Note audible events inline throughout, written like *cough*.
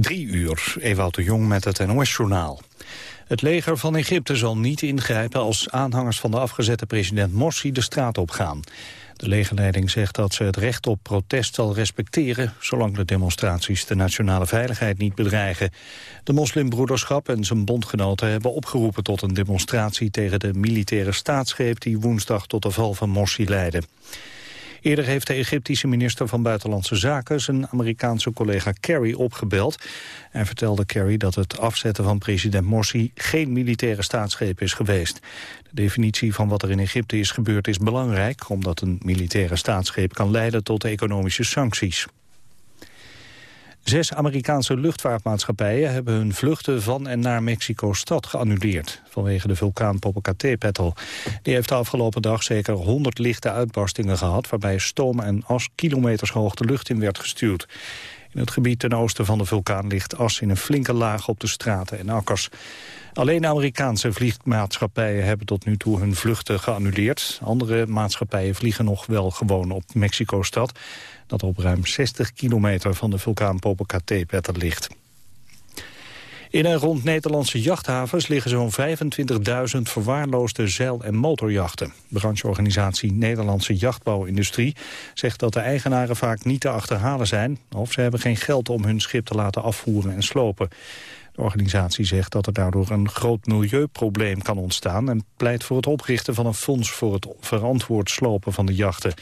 Drie uur, Ewout de Jong met het NOS-journaal. Het leger van Egypte zal niet ingrijpen als aanhangers van de afgezette president Morsi de straat op gaan. De legerleiding zegt dat ze het recht op protest zal respecteren... zolang de demonstraties de nationale veiligheid niet bedreigen. De moslimbroederschap en zijn bondgenoten hebben opgeroepen tot een demonstratie... tegen de militaire staatsgreep die woensdag tot de val van Morsi leidde. Eerder heeft de Egyptische minister van Buitenlandse Zaken... zijn Amerikaanse collega Kerry opgebeld. Hij vertelde Kerry dat het afzetten van president Morsi... geen militaire staatsgreep is geweest. De definitie van wat er in Egypte is gebeurd is belangrijk... omdat een militaire staatsgreep kan leiden tot economische sancties. Zes Amerikaanse luchtvaartmaatschappijen hebben hun vluchten van en naar Mexico-stad geannuleerd. Vanwege de vulkaan Popocatépetl. Die heeft de afgelopen dag zeker 100 lichte uitbarstingen gehad... waarbij stoom en as kilometers hoog de lucht in werd gestuurd. In het gebied ten oosten van de vulkaan ligt as in een flinke laag op de straten en akkers. Alleen Amerikaanse vliegmaatschappijen hebben tot nu toe hun vluchten geannuleerd. Andere maatschappijen vliegen nog wel gewoon op Mexico-stad dat op ruim 60 kilometer van de vulkaan Popocatépetl ligt. In en rond Nederlandse jachthavens liggen zo'n 25.000 verwaarloosde zeil- en motorjachten. Brancheorganisatie Nederlandse Jachtbouwindustrie zegt dat de eigenaren vaak niet te achterhalen zijn... of ze hebben geen geld om hun schip te laten afvoeren en slopen. De organisatie zegt dat er daardoor een groot milieuprobleem kan ontstaan... en pleit voor het oprichten van een fonds voor het verantwoord slopen van de jachten.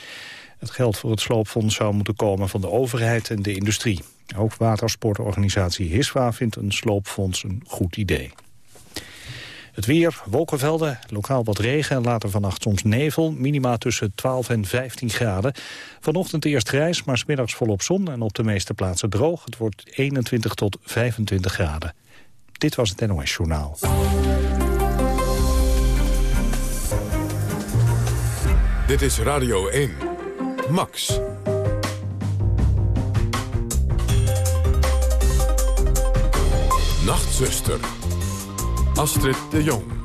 Het geld voor het sloopfonds zou moeten komen van de overheid en de industrie. Ook watersportorganisatie HISWA vindt een sloopfonds een goed idee. Het weer, wolkenvelden, lokaal wat regen en later vannacht soms nevel. Minima tussen 12 en 15 graden. Vanochtend eerst grijs, maar smiddags volop zon en op de meeste plaatsen droog. Het wordt 21 tot 25 graden. Dit was het NOS Journaal. Dit is Radio 1. Max. Nachtzuster. Astrid de Jong.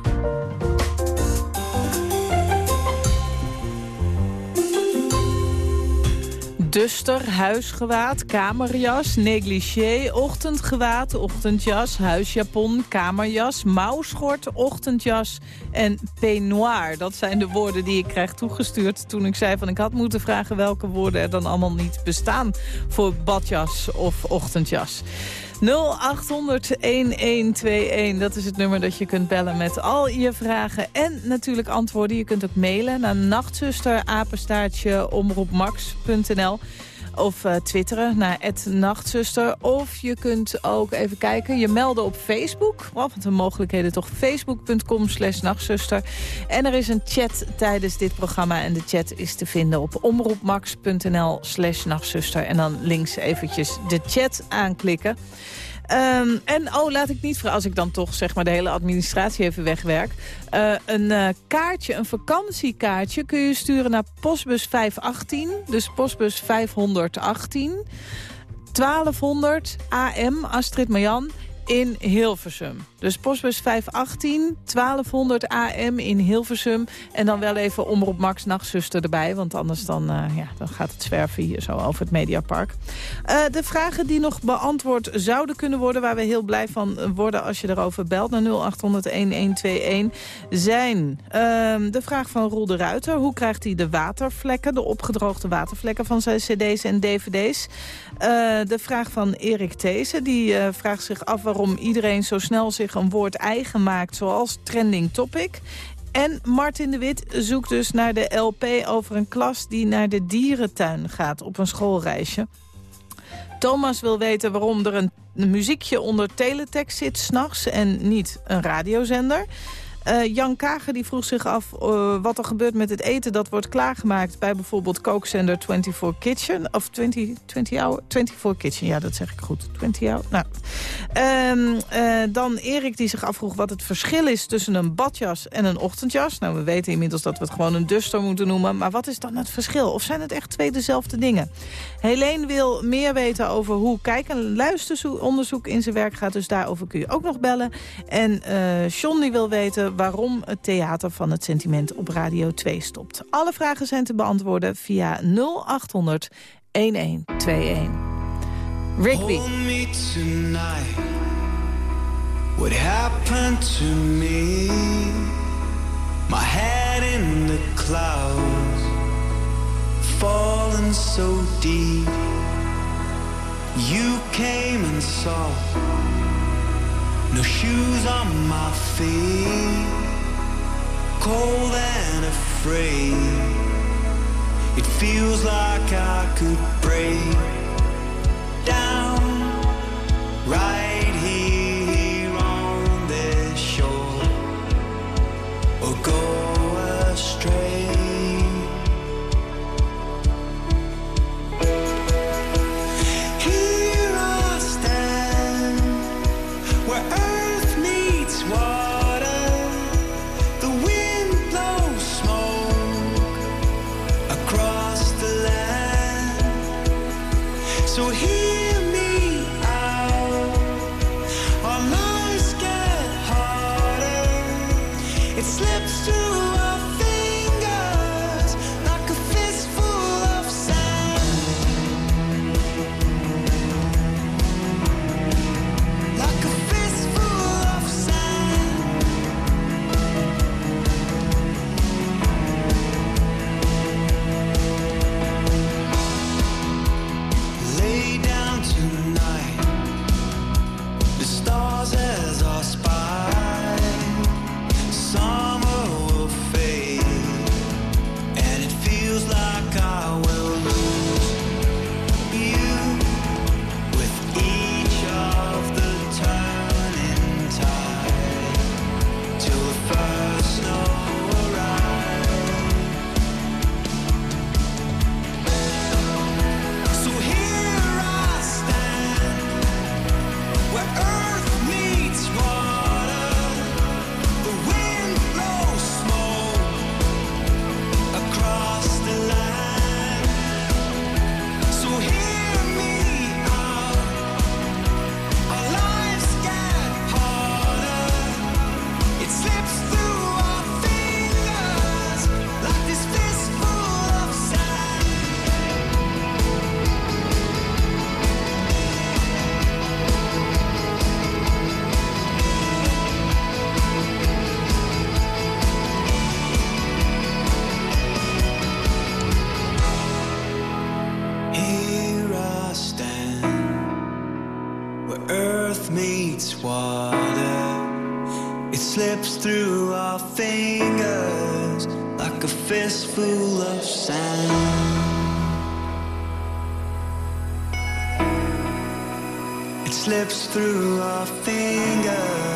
Duster, huisgewaad, kamerjas, negligé, ochtendgewaad, ochtendjas, huisjapon, kamerjas, mouwschort, ochtendjas en peignoir. Dat zijn de woorden die ik krijg toegestuurd toen ik zei van ik had moeten vragen welke woorden er dan allemaal niet bestaan voor badjas of ochtendjas. 0800-1121, dat is het nummer dat je kunt bellen met al je vragen en natuurlijk antwoorden. Je kunt ook mailen naar nachtzuster, omroepmax.nl of uh, twitteren naar nachtzuster. Of je kunt ook even kijken, je melden op Facebook. Oh, want de mogelijkheden toch facebook.com slash nachtzuster. En er is een chat tijdens dit programma. En de chat is te vinden op omroepmax.nl slash nachtzuster. En dan links eventjes de chat aanklikken. Um, en oh, laat ik niet vragen, als ik dan toch zeg maar de hele administratie even wegwerk. Uh, een uh, kaartje, een vakantiekaartje kun je sturen naar postbus 518. Dus postbus 518. 1200 AM Astrid Marjan in Hilversum. Dus postbus 518, 1200 AM in Hilversum. En dan wel even Omroep Max Nachtzuster erbij. Want anders dan, uh, ja, dan gaat het zwerven hier zo over het Mediapark. Uh, de vragen die nog beantwoord zouden kunnen worden... waar we heel blij van worden als je erover belt... naar 0800-1121... zijn uh, de vraag van Roel de Ruiter. Hoe krijgt hij de watervlekken, de opgedroogde watervlekken... van zijn cd's en dvd's? Uh, de vraag van Erik Theesen. Die vraagt zich af waarom iedereen zo snel zich een woord eigen maakt, zoals trending topic. En Martin de Wit zoekt dus naar de LP over een klas die naar de dierentuin gaat op een schoolreisje. Thomas wil weten waarom er een muziekje onder teletext zit s'nachts en niet een radiozender. Uh, Jan Kager die vroeg zich af uh, wat er gebeurt met het eten... dat wordt klaargemaakt bij bijvoorbeeld kookzender 24 Kitchen. Of 20, 20 hour, 24 Kitchen, ja, dat zeg ik goed. 20 hour, nou. Uh, dan Erik die zich afvroeg wat het verschil is tussen een badjas en een ochtendjas. Nou, we weten inmiddels dat we het gewoon een duster moeten noemen. Maar wat is dan het verschil? Of zijn het echt twee dezelfde dingen? Helene wil meer weten over hoe kijk- en luisteronderzoek in zijn werk gaat. Dus daarover kun je ook nog bellen. En John die wil weten waarom het Theater van het Sentiment op Radio 2 stopt. Alle vragen zijn te beantwoorden via 0800 1121. Rigby. What happened to me? My head in the clouds, falling so deep. You came and saw. No shoes on my feet, cold and afraid. It feels like I could break a fistful of sand. It slips through our fingers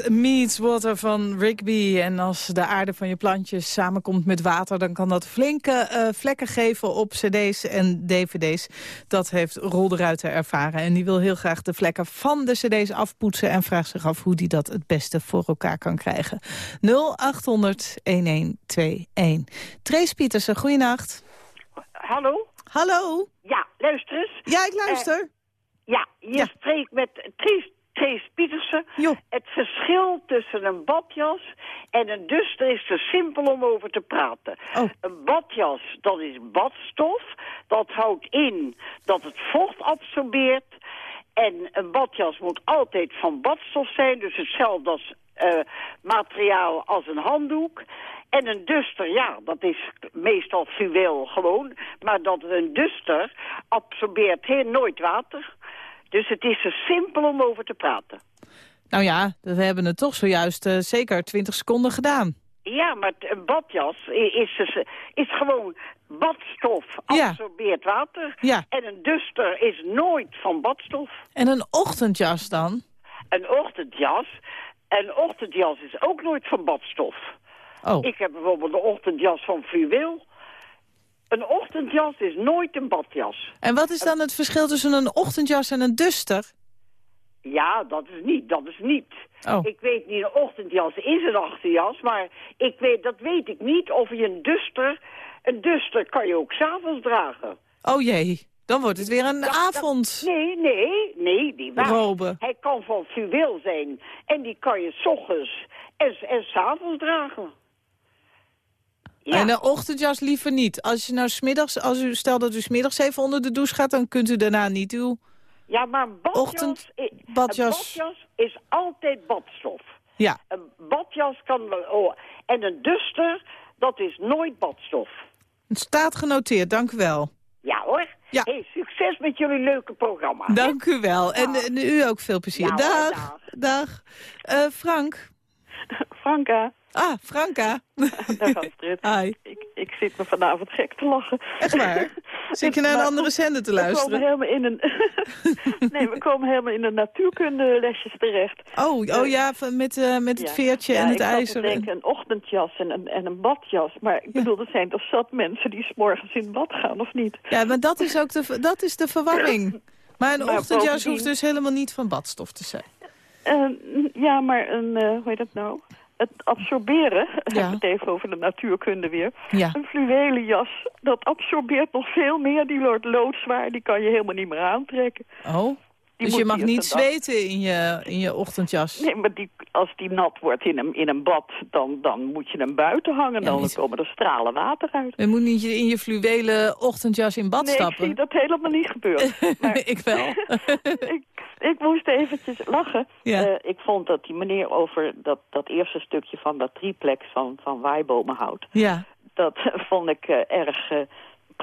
Earth meets water van Rigby. En als de aarde van je plantjes samenkomt met water... dan kan dat flinke eh, vlekken geven op cd's en dvd's. Dat heeft Rol de Ruiter ervaren. En die wil heel graag de vlekken van de cd's afpoetsen... en vraagt zich af hoe die dat het beste voor elkaar kan krijgen. 0800-1121. Trace Pietersen, goeienacht. Hallo? Hallo? Ja, luister eens. Ja, ik luister. Ja, je Ja. spreekt met Trace, Trace Pietersen. Jo. Het verschil tussen een badjas en een duster is te simpel om over te praten. Oh. Een badjas, dat is badstof. Dat houdt in dat het vocht absorbeert. En een badjas moet altijd van badstof zijn. Dus hetzelfde als eh, materiaal als een handdoek. En een duster, ja, dat is meestal fluweel gewoon. Maar dat een duster absorbeert heel nooit water. Dus het is te simpel om over te praten. Nou ja, we hebben het toch zojuist eh, zeker 20 seconden gedaan. Ja, maar een badjas is, is, is gewoon badstof, Ja. absorbeert water. Ja. En een duster is nooit van badstof. En een ochtendjas dan? Een ochtendjas, een ochtendjas is ook nooit van badstof. Oh, Ik heb bijvoorbeeld een ochtendjas van fluweel. Een ochtendjas is nooit een badjas. en wat is dan het verschil tussen een ochtendjas en een duster? Ja, dat is niet, dat is niet. Oh. Ik weet niet, een ochtendjas is een achterjas, maar ik weet, dat weet ik niet of je een duster... Een duster kan je ook s'avonds dragen. Oh jee, dan wordt het weer een Dat- avond. dat- nee, nee, nee, die waar. Robe. Hij kan van fluweel zijn en die kan je s ochtends En, en s'avonds dragen. Ja. En een ochtendjas liever niet. Als je nou smiddags, als u stel dat u smiddags even onder de douche gaat, dan kunt u daarna niet uw... Ja, maar een badjas, Ochtend, i- badjas. een badjas is altijd badstof. Ja, Een badjas kan wel... Oh, en een duster, dat is nooit badstof. het staat genoteerd, dank u wel. Ja hoor. Ja. Hey, succes met jullie leuke programma. hè? Dank u wel. En, en u ook veel plezier. Ja, dag. dag. Dag. Eh, Frank. Franka, Ah, Franka. *laughs* dag Astrid. Hi. Ik, ik zit me vanavond gek te lachen. Echt waar? *laughs* Zit je naar een andere zender te We komen luisteren? helemaal in een... *laughs* nee, we komen helemaal in de natuurkundelesjes terecht. Oh, oh ja, van- met, eh, met het Ja. veertje Ja, en het ik ijzer. te denken, een ochtendjas en een, en een badjas. Maar ik bedoel, er zijn toch zat mensen die 's morgens in bad gaan, of niet? Ja, maar dat is ook de, dat is de verwarring. Maar een Maar ochtendjas bovendien- hoeft dus helemaal niet van badstof te zijn. Eh, ja, maar een, eh, hoe heet dat nou? Het absorberen, *laughs* Ja. het even over de natuurkunde weer. Ja. Een fluwelen jas, dat absorbeert nog veel meer. Die wordt loodzwaar, die kan je helemaal niet meer aantrekken. Oh, dus je mag niet zweten in je, in je ochtendjas. Nee, maar die, als die nat wordt in een, in een bad, dan, dan moet je hem buiten hangen. Ja, dan niet- komen er stralen water uit. Je moet niet in je fluwelen ochtendjas in bad Nee, ik stappen. zie dat helemaal niet gebeuren. *laughs* Maar ik wel. *laughs* ik, ik moest eventjes lachen. Ja. Eh, ik vond dat die meneer over dat, dat eerste stukje van dat triplex van, van waaibomenhout... ja. dat *laughs* vond ik eh, erg eh,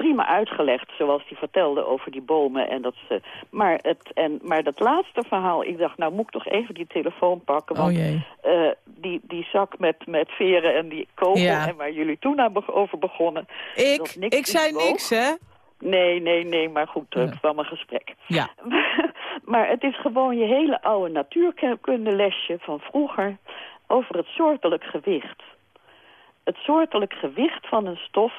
prima uitgelegd, zoals hij vertelde over die bomen. En dat ze, maar, het, en, maar dat laatste verhaal, ik dacht, nou moet ik toch even die telefoon pakken. Oh Want jee. eh, die, die zak met, met veren en die kogel Ja. en waar jullie toen over begonnen. Ik, niks ik zei niks, hè? Nee, nee, nee, maar goed, het Ja. kwam een gesprek. Ja. *laughs* maar het is gewoon je hele oude natuurkundelesje van vroeger over het soortelijk gewicht. Het soortelijk gewicht van een stof,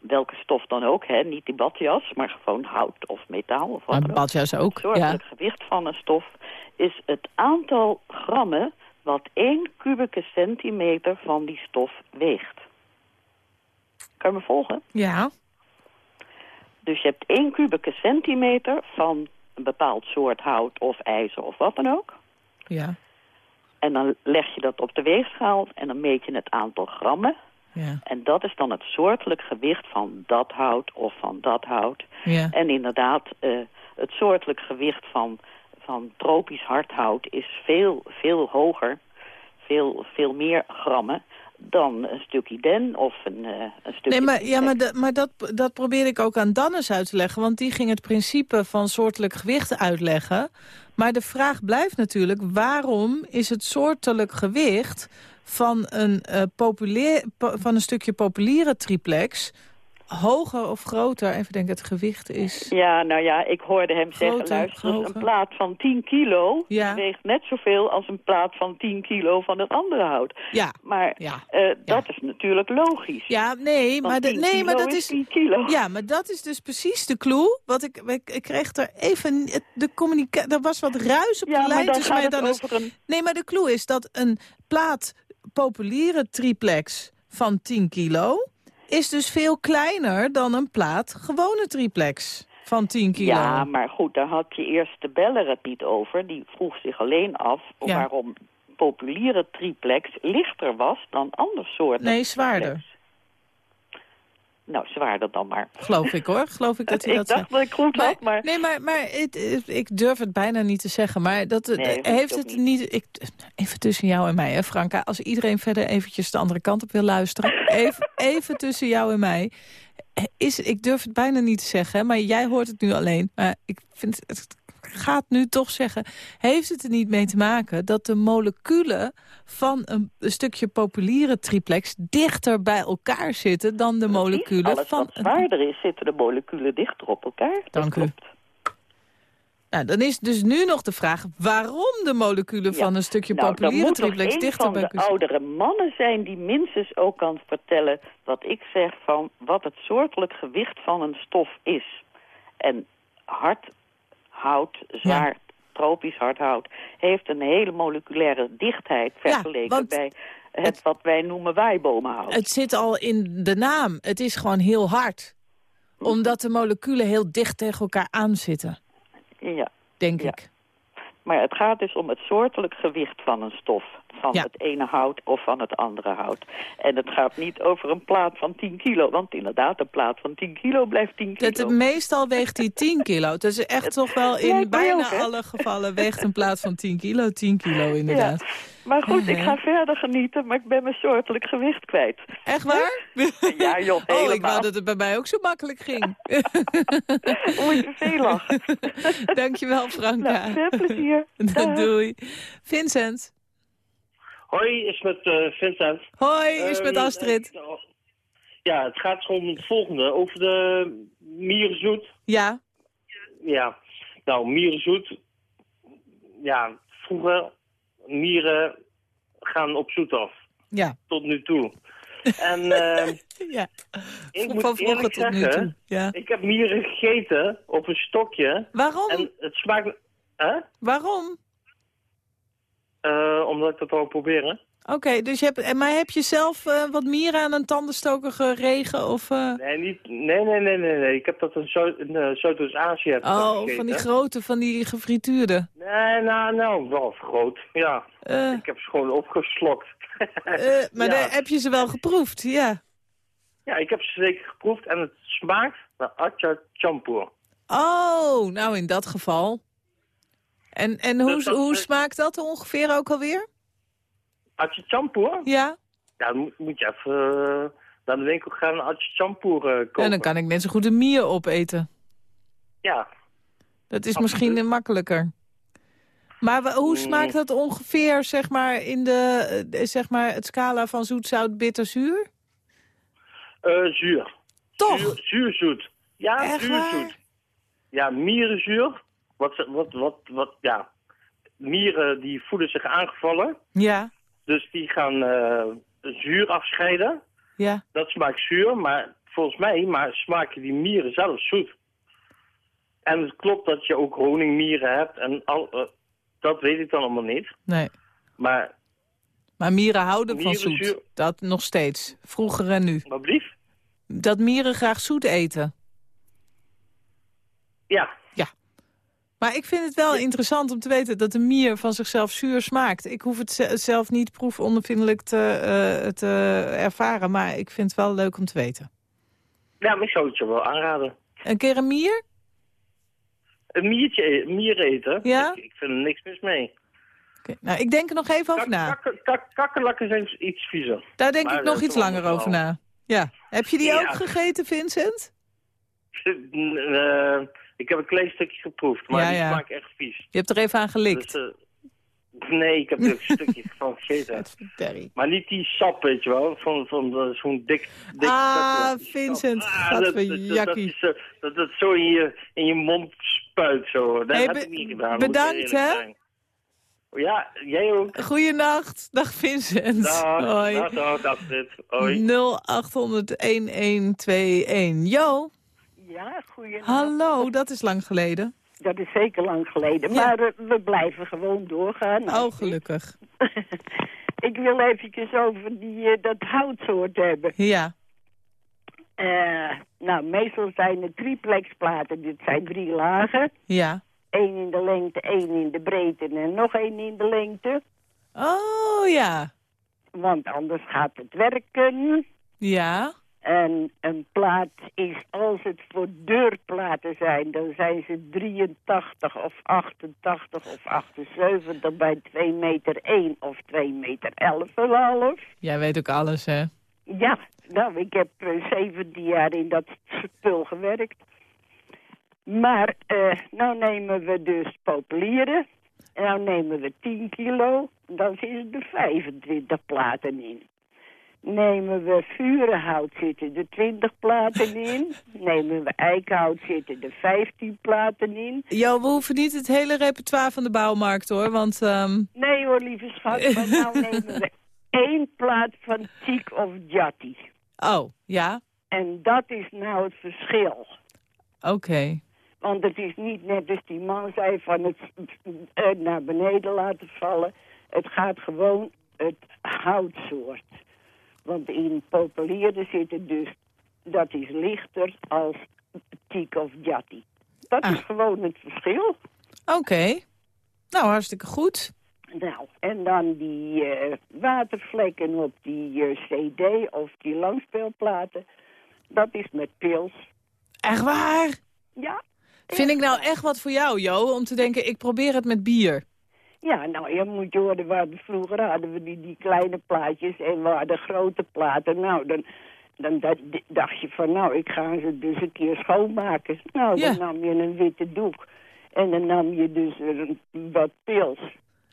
welke stof dan ook, hè, niet die badjas, maar gewoon hout of metaal of wat Maar dan ook. badjas ook, Het ja. soortelijk gewicht van een stof is het aantal grammen wat 1 kubieke centimeter van die stof weegt. Kan je me volgen? Ja. Dus je hebt 1 kubieke centimeter van een bepaald soort hout of ijzer of wat dan ook. Ja. En dan leg je dat op de weegschaal en dan meet je het aantal grammen. Ja. En dat is dan het soortelijk gewicht van dat hout of van dat hout. Ja. En inderdaad, eh, het soortelijk gewicht van, van tropisch hardhout is veel, veel hoger. Veel, veel meer grammen dan een stukje den of een, eh, een stukje... Nee, maar, ja, maar, de- maar dat, dat probeer ik ook aan Dannes uit te leggen. Want die ging het principe van soortelijk gewicht uitleggen. Maar de vraag blijft natuurlijk... waarom is het soortelijk gewicht van een, eh, populeer, po- van een stukje populiere triplex... hoger of groter? Even denken, het gewicht is... Ja, nou ja, ik hoorde hem zeggen, luister, een plaat van 10 kilo Ja. weegt net zoveel als een plaat van 10 kilo van het andere hout. Ja, Maar Ja. eh, dat is natuurlijk logisch. ja nee, maar, de, 10 nee, maar dat is... 10 kilo. Ja, maar dat is dus precies de clue. Wat ik, ik, ik kreeg er even... De communicatie, er was wat ruis op Ja, de lijn dan tussen mij het Dannes. over een... Nee, maar de clue is dat een plaat populiere triplex van 10 kilo... is dus veel kleiner dan een plaat gewone triplex van 10 kilo. Ja, maar goed, daar had je eerst de beller het niet over. Die vroeg zich alleen af Ja. waarom populiere triplex lichter was dan ander soorten. Nee, zwaarder. Nou, zwaarder dan maar. Geloof ik hoor. Geloof ik dat *laughs* hij ik dat dacht zei. dat ik goed Maar, had, maar... Nee, maar, maar het, ik durf het bijna niet te zeggen. Maar dat, Nee, eh, heeft het niet. niet... Ik, even tussen jou en mij, hè, Franka. Als iedereen verder eventjes de andere kant op wil luisteren. *laughs* Even, even tussen jou en mij. Is, ik durf het bijna niet te zeggen, maar jij hoort het nu alleen. Maar ik vind het, het gaat nu toch zeggen. Heeft het er niet mee te maken dat de moleculen van een, een stukje populiere triplex dichter bij elkaar zitten dan de moleculen Alles van wat zwaarder is, zitten de moleculen dichter op elkaar. Dat Dank u. klopt. Nou, dan is dus nu nog de vraag waarom de moleculen van een stukje nou, populiere dan moet nog triplex een dichter van bij de elkaar zitten. oudere mannen zijn die minstens ook kan vertellen wat ik zeg van wat het soortelijk gewicht van een stof is. En hard hout, zwaar, tropisch hard hout, heeft een hele moleculaire dichtheid vergeleken bij het, het- wat wij noemen waaibomenhout. Het zit al in de naam. Het is gewoon heel hard. Omdat de moleculen heel dicht tegen elkaar aanzitten, Ja. denk Ja. ik. Maar het gaat dus om het soortelijk gewicht van een stof. Van Ja. het ene hout of van het andere hout. En het gaat niet over een plaat van 10 kilo. Want inderdaad, een plaat van 10 kilo blijft 10 kilo. Dat, meestal weegt hij 10 kilo. Is echt toch wel in bijna ook, alle gevallen weegt een plaat van 10 kilo. 10 kilo inderdaad. Maar goed, ik ga verder genieten, maar ik ben mijn soortelijk gewicht kwijt. Echt waar? Ja, joh, Oh, ik helemaal. wou dat het bij mij ook zo makkelijk ging. *laughs* Oei, te veel lachen. *laughs* Dankjewel, Franka. Nou, veel plezier. *laughs* Doei. Vincent. Hoi, is met eh, Vincent. Hoi, is met Ehm, Astrid. eh, ja, het gaat gewoon om het volgende. Over de mierenzoet. Ja, Ja, nou, mierenzoet. Ja, vroeger, mieren gaan op zoet af. ja, Tot nu toe. *laughs* En eh, ja. ik Van moet eerlijk tot nu zeggen, toe. Ja. ik heb mieren gegeten op een stokje. Waarom? En het smaakt... Hè? Waarom? Eh, omdat ik dat wou proberen. Oké, dus je hebt, en maar heb je zelf eh, wat mieren aan een tandenstoker geregen? Of, eh, Nee, niet, nee, nee, nee, nee, nee. Ik heb dat in Zuid- in, Zuidoost-Azië oh, van die grote, van die gefrituurde. Nee, nou, nou, wel groot, ja. Ik heb ze gewoon opgeslokt. maar *laughs* Ja. heb je ze wel geproefd, ja. Ja, ik heb ze zeker geproefd en het smaakt naar atja champoer. Oh, nou in dat geval. En, en hoe, Dus dat- hoe smaakt dat ongeveer ook alweer? Atja champoer? Ja? Ja, dan moet, je even eh, naar de winkel gaan en champoer eh, kopen. En dan kan ik net zo goed een mier opeten. Ja, Dat is Absoluut. misschien makkelijker. Maar hoe Mm. smaakt dat ongeveer, zeg maar, in de, eh, zeg maar, het scala van zoet, zout, bitter, zuur? eh, zuur. Toch? Zuur, zuurzoet. Ja, Echt zuurzoet. waar? Ja, mierenzuur. Wat, wat, wat, wat, ja. Mieren die voelen zich aangevallen. Ja, Dus die gaan eh, zuur afscheiden. ja. Dat smaakt zuur, maar volgens mij maar smaken die mieren zelf zoet. En het klopt dat je ook honingmieren hebt en al, eh, dat weet ik dan allemaal niet. Nee. Maar, Maar mieren houden van zoet. zuur- Dat nog steeds. Vroeger en nu. maar? Dat mieren graag zoet eten. Ja, Maar ik vind het wel interessant om te weten dat een mier van zichzelf zuur smaakt. Ik hoef het ze- zelf niet proefondervindelijk te, eh, te ervaren, maar ik vind het wel leuk om te weten. ja maar ik zou het je wel aanraden. Een keer een mier? Een miertje, e- mier eten, Ja? ik, ik vind er niks mis mee. Nou, ik denk er nog even over na. kak, kak, kakkerlakken zijn iets viezer. Daar denk maar ik nog is iets langer over na. Ja. Heb je die Ja. ook gegeten, Vincent? *laughs* Eh, ik heb een klein stukje geproefd, maar Ja, die ja. smaakt echt vies. Je hebt er even aan gelikt. Dus, eh, nee, ik heb er een *laughs* stukje van gegeten. Maar niet die sap, weet je wel, van, van eh, zo'n dik, dik Ah. Vincent, Ah, dat, dat, dat, dat, is, dat het zo in je, in je mond spuit, zo. Dat Hey, heb ik niet gedaan. bedankt, hè? zijn. Ja, jij ook. Goeienacht. Dag Vincent. Dag, *laughs* Hoi. dag, dag, Astrid. Hoi. 0800-1121. Jo, Ja, goeie. hallo, dat is lang geleden. Dat is zeker lang geleden. Ja. Maar eh, we blijven gewoon doorgaan. Oh, gelukkig. *laughs* Ik wil eventjes over die, eh, dat houtsoort hebben. Ja, Eh, nou, meestal zijn het triplexplaten. Dit zijn drie lagen. ja. Eén in de lengte, één in de breedte en nog één in de lengte. Oh, ja. Want anders gaat het werken. Ja, En een plaat is, als het voor deurplaten zijn, dan zijn ze 83 of 88 of 78 bij 2 meter 1 of 2 meter 11 en half. jij weet ook alles, hè? Ja, nou, ik heb eh, 17 jaar in dat spul gewerkt. Maar, eh, nou nemen we dus populieren. En nou nemen we 10 kilo. Dan zitten er 25 platen in. Nemen we vurenhout zitten er 20 platen in. Nemen we eikenhout zitten er 15 platen in. Jo, we hoeven niet het hele repertoire van de bouwmarkt, hoor. Want, ehm, Nee hoor, lieve schat, maar nou *laughs* nemen we één plaat van Teak of Jatti. oh, ja, En dat is nou het verschil. oké. Want het is niet net als die man zei van het eh, naar beneden laten vallen. Het gaat gewoon het houtsoort. Want in populieren zitten dus, dat is lichter als teak of jatti. Dat Ah. is gewoon het verschil. Oké. Nou, hartstikke goed. Nou, en dan die eh, watervlekken op die eh, cd of die langspeelplaten. Dat is met pils. Echt waar? Ja. Vind ik nou echt wat voor jou, Jo, om te denken, ik probeer het met bier. Ja, nou, je moet je horen, waar vroeger hadden we die, die kleine plaatjes en we hadden grote platen. Nou, dan, dan da- dacht je van, nou, ik ga ze dus een keer schoonmaken. Nou, Ja. dan nam je een witte doek en dan nam je dus een, wat pils.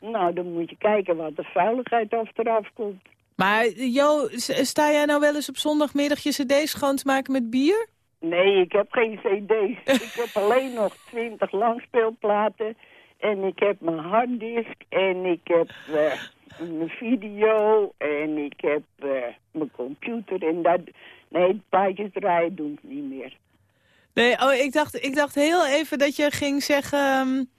Nou, dan moet je kijken wat de vuiligheid af eraf komt. Maar Jo, sta jij nou wel eens op zondagmiddag je cd's schoon te maken met bier? Nee, ik heb geen cd's. *laughs* ik heb alleen nog twintig langspeelplaten. En ik heb mijn harddisk en ik heb eh, mijn video en ik heb eh, mijn computer. En dat, nee, plaatjes draaien doe ik niet meer. Nee, oh, ik dacht, ik dacht heel even dat je ging zeggen...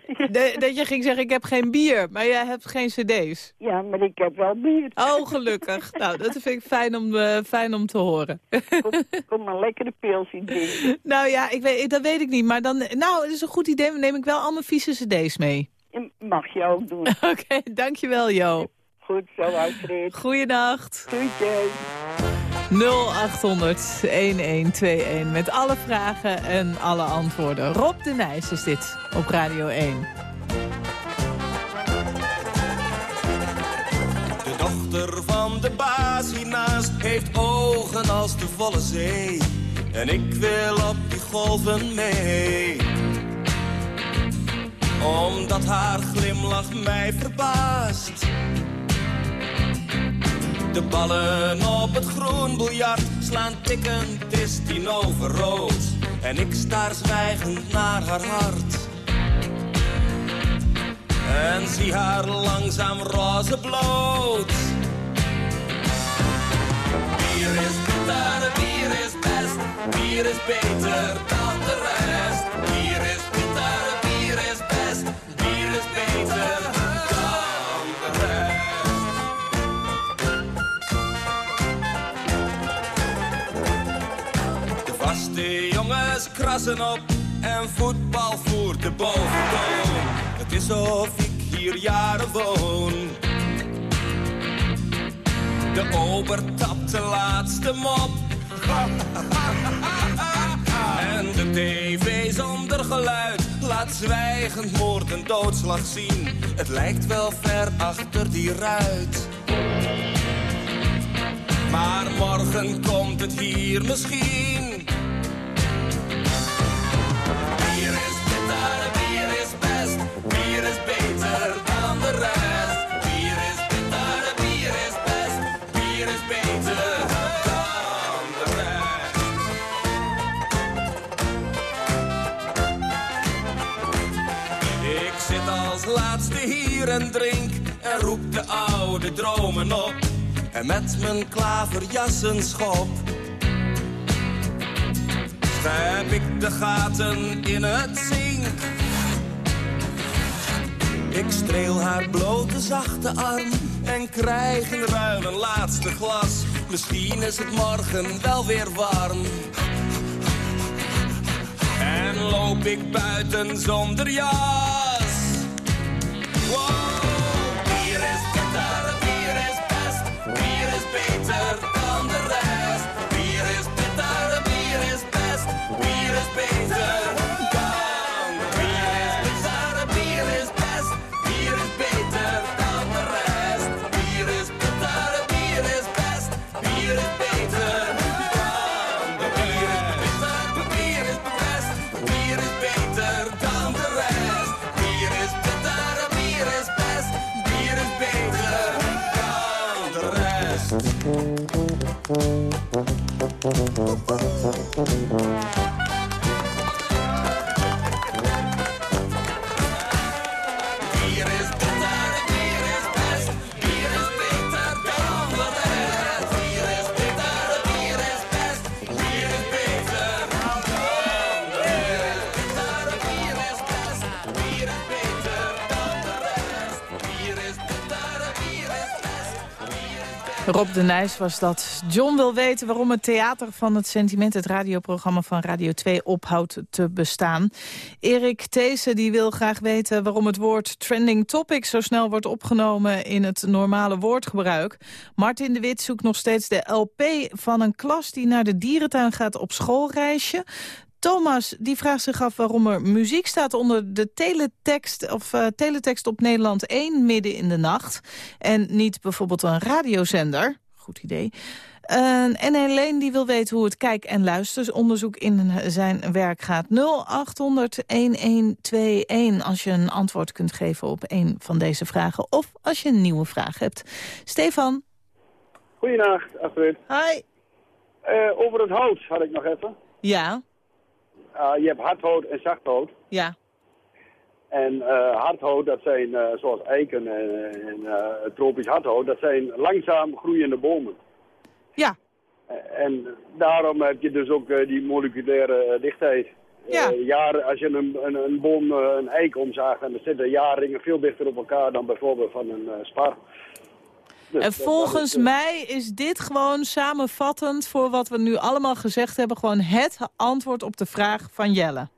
*laughs* de- dat je ging zeggen, ik heb geen bier, maar jij hebt geen cd's. Ja, maar ik heb wel bier. Oh, gelukkig. *laughs* nou, dat vind ik fijn om, eh, fijn om te horen. Kom, kom maar lekkere pilsie drinken. *laughs* nou ja, ik weet, dat weet ik niet. Maar dan, nou, het is een goed idee. Dan neem ik wel allemaal vieze cd's mee. Mag je ook doen. Oké, dankjewel Jo. Goed zo, Astrid. Goeienacht. Groetjes. 0800-1121 met alle vragen en alle antwoorden. Rob de Nijs is dit op Radio 1. De dochter van de baas hiernaast heeft ogen als de volle zee. En ik wil op die golven mee. Omdat haar glimlach mij verbaast. De ballen op het groen biljart slaan tikkend, is tien over rood. En ik staar zwijgend naar haar hart. En zie haar langzaam roze bloot. Bier is bitter, bier is best, bier is beter dan krassen op en voetbal voert de boventoon. Het is of ik hier jaren woon. De ober tapt de laatste mop. *laughs* En de tv zonder geluid laat zwijgend moord en doodslag zien. Het lijkt wel ver achter die ruit. Maar morgen komt het hier misschien. Bier is beter dan de rest. Bier is bitter, bier is best, bier is beter dan de rest. Ik zit als laatste hier en drink en roep de oude dromen op. En met mijn klaverjassen schop Schrijf ik de gaten in het zink. Ik streel haar blote zachte arm en krijg in ruil een laatste glas. Misschien is het morgen wel weer warm. En loop ik buiten zonder jas. Wow, bier is bitter, bier is best, bier is beter Thank you. Rob de Nijs was dat. John wil weten waarom het Theater van het Sentiment... het radioprogramma van Radio 2 ophoudt te bestaan. Erik Theesen die wil graag weten waarom het woord trending topic... zo snel wordt opgenomen in het normale woordgebruik. Martin de Wit zoekt nog steeds de LP van een klas... die naar de dierentuin gaat op schoolreisje. Thomas die vraagt zich af waarom er muziek staat onder de teletext, of, eh, teletext op Nederland 1 midden in de nacht. En niet bijvoorbeeld een radiozender. Goed idee. Uh, en Helene die wil weten hoe het kijk- en luisteronderzoek in zijn werk gaat. 0800-1121 als je een antwoord kunt geven op een van deze vragen. Of als je een nieuwe vraag hebt. Stefan. Goedenacht, Astrid. Hi. Uh, over het hout had ik nog even. Ja. Uh, je hebt hardhout en zachthout. Ja. En uh, hardhout, dat zijn uh, zoals eiken en, en tropisch hardhout, dat zijn langzaam groeiende bomen. Ja. En daarom heb je dus ook die moleculaire dichtheid. Ja. jaren, als je een, een, een boom, een eik omzaagt, en dan zitten jaarringen veel dichter op elkaar dan bijvoorbeeld van een spar. Dus en volgens is, mij is dit gewoon samenvattend voor wat we nu allemaal gezegd hebben... gewoon het antwoord op de vraag van Jelle.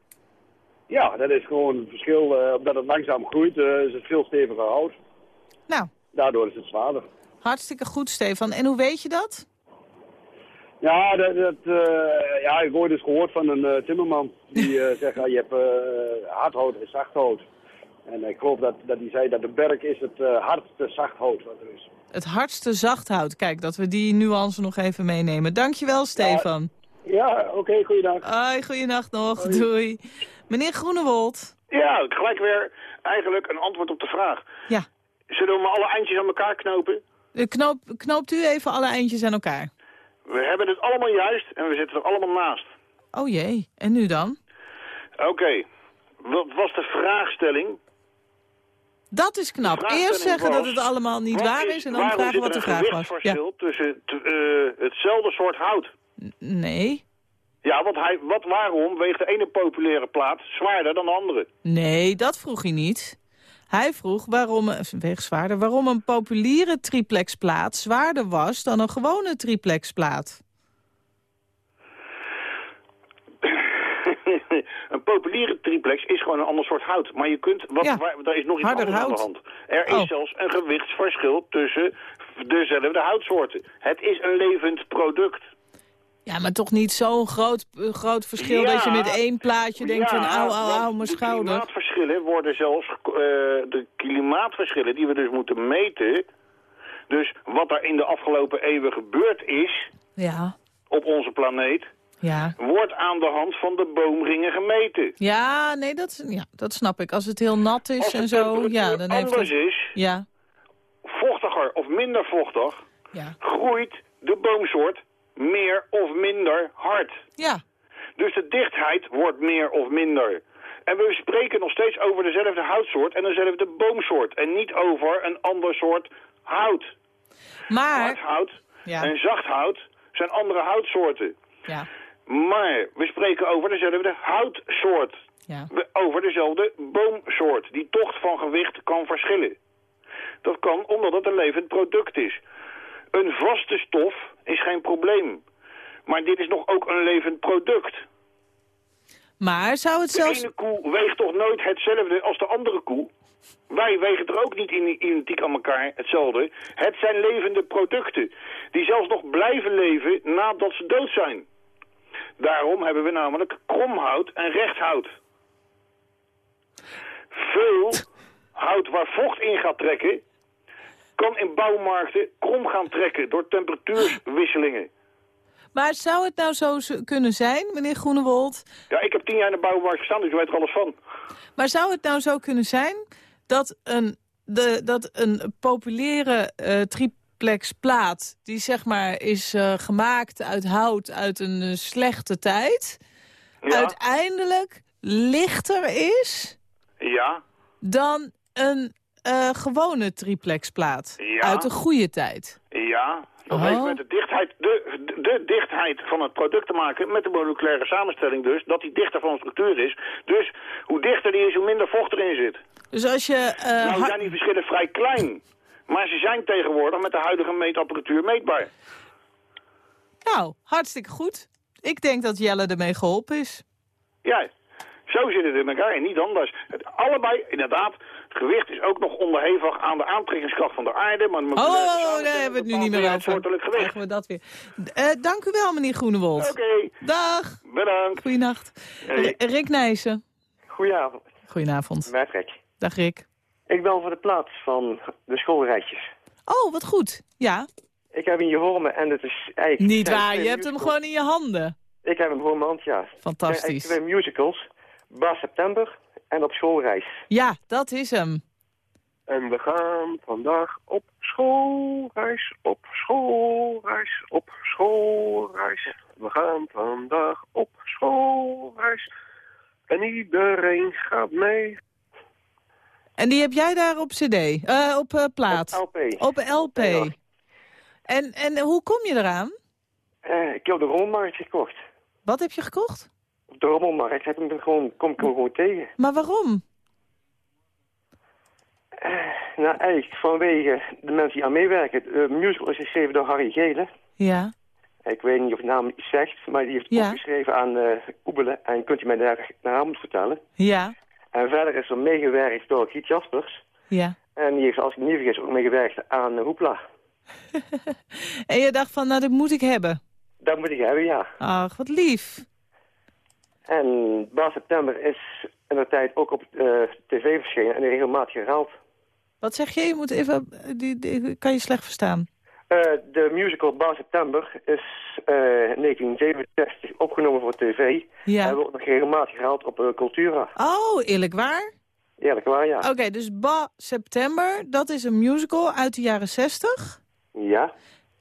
Ja, dat is gewoon het verschil. Uh, omdat het langzaam groeit, uh, is het veel steviger hout. Nou. Daardoor is het zwaarder. Hartstikke goed, Stefan. En hoe weet je dat? Ja, dat, dat uh, ja ik hoor dus gehoord van een timmerman. Die *laughs* zegt, ja, je hebt hardhout en zachthout. En ik geloof dat, dat hij zei dat de berk is het hardste zachthout wat er is. Het hardste zachthout. Kijk, dat we die nuance nog even meenemen. Dankjewel, Stefan. Ja, oké, okay, goeiedag. Hoi, goeienacht nog. Hoi. Doei. Meneer Groenewold. Ja, gelijk weer eigenlijk een antwoord op de vraag. Ja. Zullen we maar alle eindjes aan elkaar knopen? Knoop, knoopt u even alle eindjes aan elkaar. We hebben het allemaal juist en we zitten er allemaal naast. Oh jee, en nu dan? Oké, okay. wat was de vraagstelling? Dat is knap. Eerst zeggen was, dat het allemaal niet waar is, en dan vragen wat de vraag was. Er verschil ja. tussen uh, hetzelfde soort hout. Nee. Ja, want hij, wat, waarom weegt de ene populaire plaat zwaarder dan de andere? Nee, dat vroeg hij niet. Hij vroeg waarom, weegt zwaarder, waarom een populiere triplexplaat zwaarder was dan een gewone triplexplaat. Een populiere triplex is gewoon een ander soort hout. Maar je kunt, wat, ja. waar, daar is nog iets Harder anders hout. aan de hand. Er is Oh. zelfs een gewichtsverschil tussen dezelfde houtsoorten. Het is een levend product. Ja, maar toch niet zo'n groot, groot verschil Ja. dat je met één plaatje denkt Ja, van au, au, au, mijn De schouder. klimaatverschillen worden zelfs, uh, de klimaatverschillen die we dus moeten meten... Dus wat er in de afgelopen eeuwen gebeurd is Ja, op onze planeet... ja. wordt aan de hand van de boomringen gemeten. Ja, nee, dat, ja, dat snap ik. Als het heel nat is en zo, ja, dan heeft anders het... is, Ja, vochtiger of minder vochtig... ja. groeit de boomsoort meer of minder hard. Ja, Dus de dichtheid wordt meer of minder. En we spreken nog steeds over dezelfde houtsoort en dezelfde boomsoort. En niet over een ander soort hout. maar... Hard hout Ja, en zacht hout zijn andere houtsoorten. ja, Maar we spreken over dezelfde houtsoort. ja. Over dezelfde boomsoort, die toch van gewicht kan verschillen. Dat kan omdat het een levend product is. Een vaste stof is geen probleem. Maar dit is nog ook een levend product. Maar zou het De zelfs... ene koe weegt toch nooit hetzelfde als de andere koe? Wij wegen er ook niet in- identiek aan elkaar hetzelfde. Het zijn levende producten, die zelfs nog blijven leven nadat ze dood zijn. Daarom hebben we namelijk kromhout en rechthout. Veel hout waar vocht in gaat trekken, kan in bouwmarkten krom gaan trekken door temperatuurwisselingen. Maar zou het nou zo kunnen zijn, meneer Groenewold... Ja, ik heb tien jaar in de bouwmarkt gestaan, dus ik weet er alles van. Maar zou het nou zo kunnen zijn dat een, de, dat een populaire eh triplexplaat... die zeg maar is eh, gemaakt uit hout uit een eh, slechte tijd... Ja, uiteindelijk lichter is ja, dan een eh, gewone triplexplaat Ja. uit de goede tijd? ja. Dat Oh. heeft met de dichtheid, de, de, de dichtheid van het product te maken, met de moleculaire samenstelling dus, dat die dichter van structuur is. Dus hoe dichter die is, hoe minder vocht erin zit. Dus als je... nou zijn die verschillen vrij klein. Maar ze zijn tegenwoordig met de huidige meetapparatuur meetbaar. Nou, hartstikke goed. Ik denk dat Jelle ermee geholpen is. Ja, zo zit het in elkaar en niet anders. Het, allebei, inderdaad, het gewicht is ook nog onderhevig aan de aantrekkingskracht van de aarde. Maar Oh, daar hebben we het nu niet meer over. gewicht. Krijgen we dat weer. Eh, dank u wel, meneer Groenewold. Oké, Dag. bedankt. Goeienacht. Hey. Rick Nijssen. Goedenavond, Goedenavond. met Rick. Dag Rick. Ik bel voor de plaats van de schoolreisjes. Oh, wat goed. Ja. Ik heb hem hier voor me en het is eigenlijk... Niet waar, je hebt hem gewoon in je handen. Ik heb hem voor mijn hand, ja. Fantastisch. twee musicals. Baas September en op schoolreis. Ja, dat is hem. En we gaan vandaag op schoolreis, op schoolreis, op schoolreis. We gaan vandaag op schoolreis. En iedereen gaat mee. En die heb jij daar op cd, eh, op eh, plaat? Op LP. Op LP. En, en hoe kom je eraan? Eh, ik heb de rommelmarkt gekocht. Wat heb je gekocht? Op de rommelmarkt heb ik hem gewoon, kom ik hem gewoon tegen. Maar waarom? Nou, eigenlijk vanwege de mensen die aan meewerken. De musical is geschreven door Harry Gele. Ja. Ik weet niet of de naam iets zegt, maar die heeft Ja. opgeschreven aan Oebelen. En kunt u mij daar naar vertellen. Ja. En verder is er meegewerkt door Giet Jaspers. Ja. En die heeft, als ik niet vergis, ook meegewerkt aan Hoepla. *laughs* En je dacht van, nou, dat moet ik hebben. Dat moet ik hebben, ja. Ach, wat lief. En Baas September is in de tijd ook op eh, tv verschenen en regelmatig herhaald. Wat zeg je? Je moet even... Die, die- kan je slecht verstaan. Eh, de musical Baas September is eh, in 1967 opgenomen voor tv. Ja. En wordt nog regelmatig herhaald op eh, Cultura. Oh, eerlijk waar? Eerlijk waar, ja. Oké, dus Ba September, dat is een musical uit de jaren 60. Ja.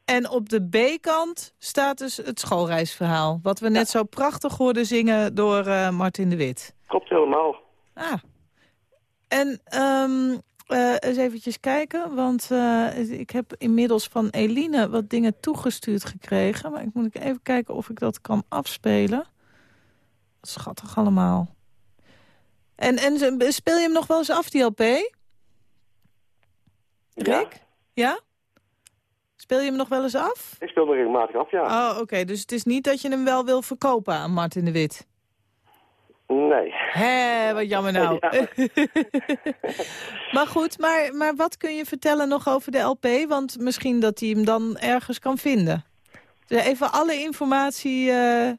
En op de B-kant staat dus het schoolreisverhaal. Wat we net zo prachtig hoorden zingen door eh, Martin de Wit. Klopt helemaal. Ah. En ehm eh, eens eventjes kijken, want eh, ik heb inmiddels van Eline wat dingen toegestuurd gekregen. Maar ik moet even kijken of ik dat kan afspelen. Schattig allemaal. En, en speel je hem nog wel eens af, die LP? Rick? Ja? Speel je hem nog wel eens af? Ik speel er regelmatig af, ja. Oh, oké. Dus het is niet dat je hem wel wil verkopen aan Martin de Wit? Nee. Hé, wat jammer nou. *laughs* maar goed, maar, maar wat kun je vertellen nog over de LP? Want misschien dat hij hem dan ergens kan vinden. Dus even alle informatie eh,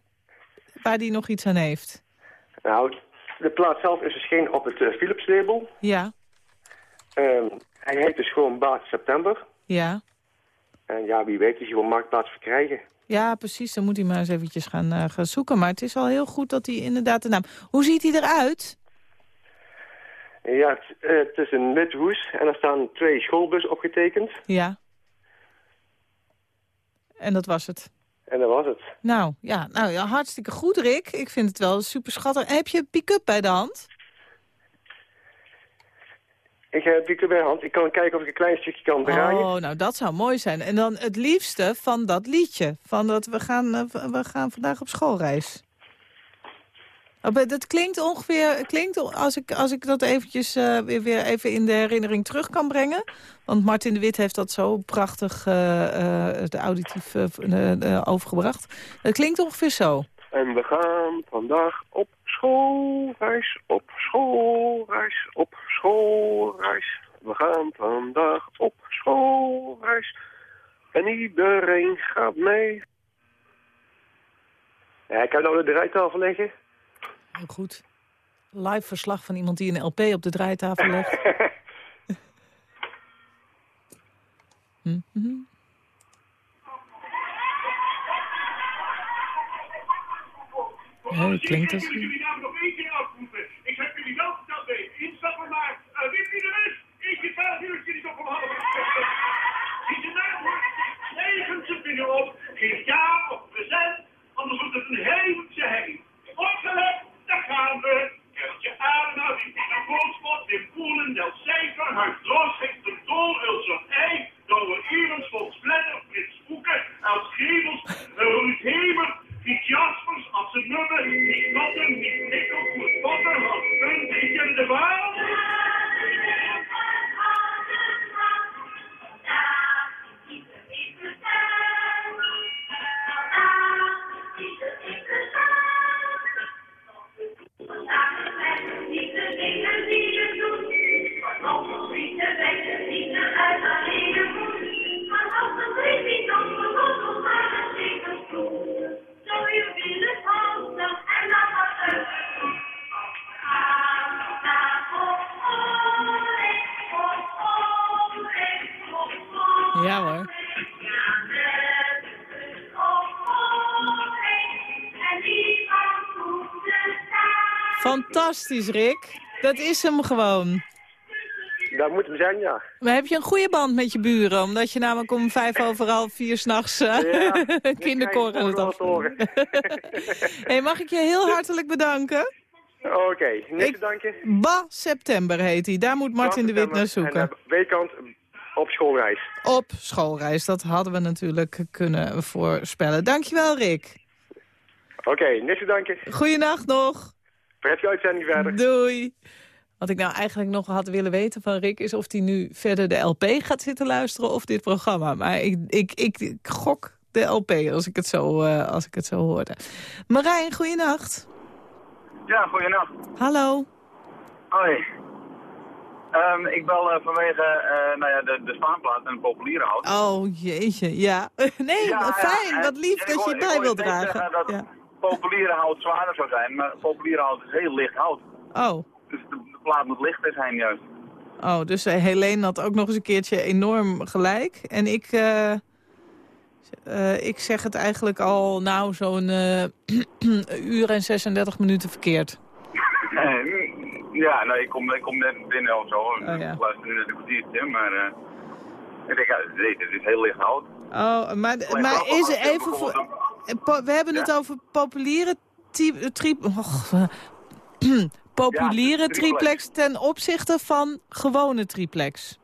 waar hij nog iets aan heeft. Nou, de plaat zelf is verschenen op het eh, Philips label. Ja, Ehm, hij heet dus gewoon Baas September. ja. En ja, wie weet is hij op marktplaats verkrijgen. Ja, precies. Dan moet hij maar eens eventjes gaan, eh, gaan zoeken. Maar het is al heel goed dat hij inderdaad de naam... Hoe ziet hij eruit? Ja, het, eh, het is een wit hoes en er staan twee schoolbussen opgetekend. Ja. En dat was het. En dat was het. Nou, ja, nou ja, hartstikke goed, Rick. Ik vind het wel super schattig. Heb je pick-up bij de hand? Ik heb die bij hand. Ik kan kijken of ik een klein stukje kan draaien. Oh, nou dat zou mooi zijn. En dan het liefste van dat liedje. Van dat we gaan, eh, we gaan vandaag op schoolreis. Oh, Dat klinkt ongeveer, klinkt, als, ik, als ik dat eventjes eh, weer, weer even in de herinnering terug kan brengen. Want Martin de Wit heeft dat zo prachtig eh, de auditief overgebracht. Het klinkt ongeveer zo. En we gaan vandaag op schoolreis, op schoolreis, op schoolreis. We gaan vandaag op schoolreis. En iedereen gaat mee. Ja, ik heb nou de draaitafel liggen. Heel goed. Live verslag van iemand die een LP op de draaitafel legt. *laughs* Hm, hm. Ja, klinkt als... jullie naam nog één keer afroepen. Ik heb jullie wel instappen maar. Uh, wie wie er is, ik je twaalf uurtje niet op om half Wie zijn naam hoort, geven ze binnen op. Geef ja of present, anders wordt het een hemelse heen. Opgelet, daar gaan we. Adem uit, ik ben een boodschap. In Poelen, Del Cijfer, Huis Droosheid, de Dool, Ulson Ei. Douwe Evans, Volks Bledder, Frits Boeken, Els Gevels, Ruud Hemer. Piet Jaspers, als ze nummer, niet Notten, niet Nikkels, moet Potter, als punt, ik ken de waal. Ja hoor. Fantastisch, Rick. Dat is hem gewoon. Dat moet hem zijn, ja. Maar heb je een goede band met je buren? Omdat je namelijk om vijf overal vier s'nachts uh, ja, *laughs* kinderkoren aan het Hé, *laughs* mag ik je heel hartelijk bedanken? Oké, okay, niks je. Ba September heet hij. Daar moet Martin de Wit naar zoeken. En, eh, op schoolreis. Op schoolreis. Dat hadden we natuurlijk kunnen voorspellen. Dankjewel, Rick. Oké, niks te danken. Goeienacht nog. Prettige uitzending verder. Doei. Wat ik nou eigenlijk nog had willen weten van Rick... is of hij nu verder de LP gaat zitten luisteren of dit programma. Maar ik, ik, ik, ik gok de LP als ik het zo, uh, als ik het zo hoorde. Marijn, goeienacht. Ja, goeienacht. Hallo. Hoi. Um, ik bel uh, vanwege uh, nou ja, de, de spaanplaat en de populiere hout. Oh, jeetje, ja. *laughs* nee, ja, fijn, ja, wat lief dat je het bij wilt dragen. dat ja. populiere hout zwaarder zou zijn, maar populiere hout is heel licht hout. Oh. Dus de, de plaat moet lichter zijn juist. Oh, dus uh, Helene had ook nog eens een keertje enorm gelijk. En ik, ik zeg het eigenlijk al, nou, zo'n *clears throat* uur en 36 minuten verkeerd. *laughs* ja, nou, ik kom, ik kom net binnen of zo. Oh, ja. Ik luister nu naar de kwartiertje, maar ik denk, ja, dit, dit is heel licht hout. Oh, maar, maar is er even voor... We hebben het over populiere... Tri oh, *clears throat* populiere ja, triplex. triplex ten opzichte van gewone triplex.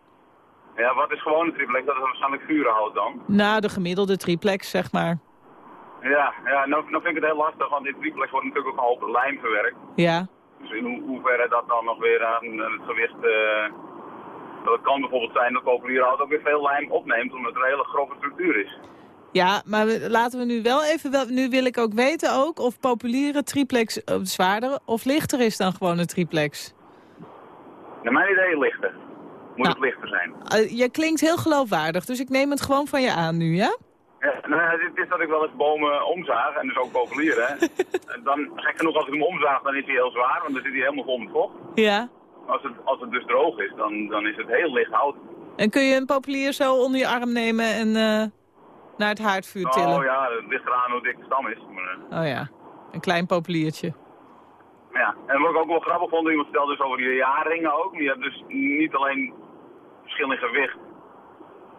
Ja, wat is gewone triplex? Dat is waarschijnlijk vurenhout dan. Nou, de gemiddelde triplex, zeg maar. Ja, ja nou, nou vind ik het heel lastig, want in triplex wordt natuurlijk ook een hoop lijm verwerkt. Ja. Dus in ho hoeverre dat dan nog weer aan het gewicht... Uh, dat kan bijvoorbeeld zijn dat populiere hout ook weer veel lijm opneemt, omdat het een hele grove structuur is. Ja, maar we, laten we nu wel even... Wel, nu wil ik ook weten ook of populiere triplex uh, zwaarder of lichter is dan gewoon een triplex. Naar mijn idee lichter. Moet nou, het lichter zijn. Uh, je klinkt heel geloofwaardig, dus ik neem het gewoon van je aan nu, ja? Ja, nou, het is dat ik wel eens bomen omzaag, en dus ook populieren. *laughs* en dan, gek genoeg, als ik hem omzaag, dan is hij heel zwaar, want dan zit hij helemaal vol met vocht. Ja. Als het, als het dus droog is, dan, dan is het heel licht hout. En kun je een populier zo onder je arm nemen en uh, naar het haardvuur tillen? Oh ja, het ligt eraan hoe dik de stam is. Maar, uh... Oh ja, een klein populiertje. Ja, en wat ik ook wel grappig vond, iemand stelde dus over die jaarringen ook. Je hebt dus niet alleen verschil in gewicht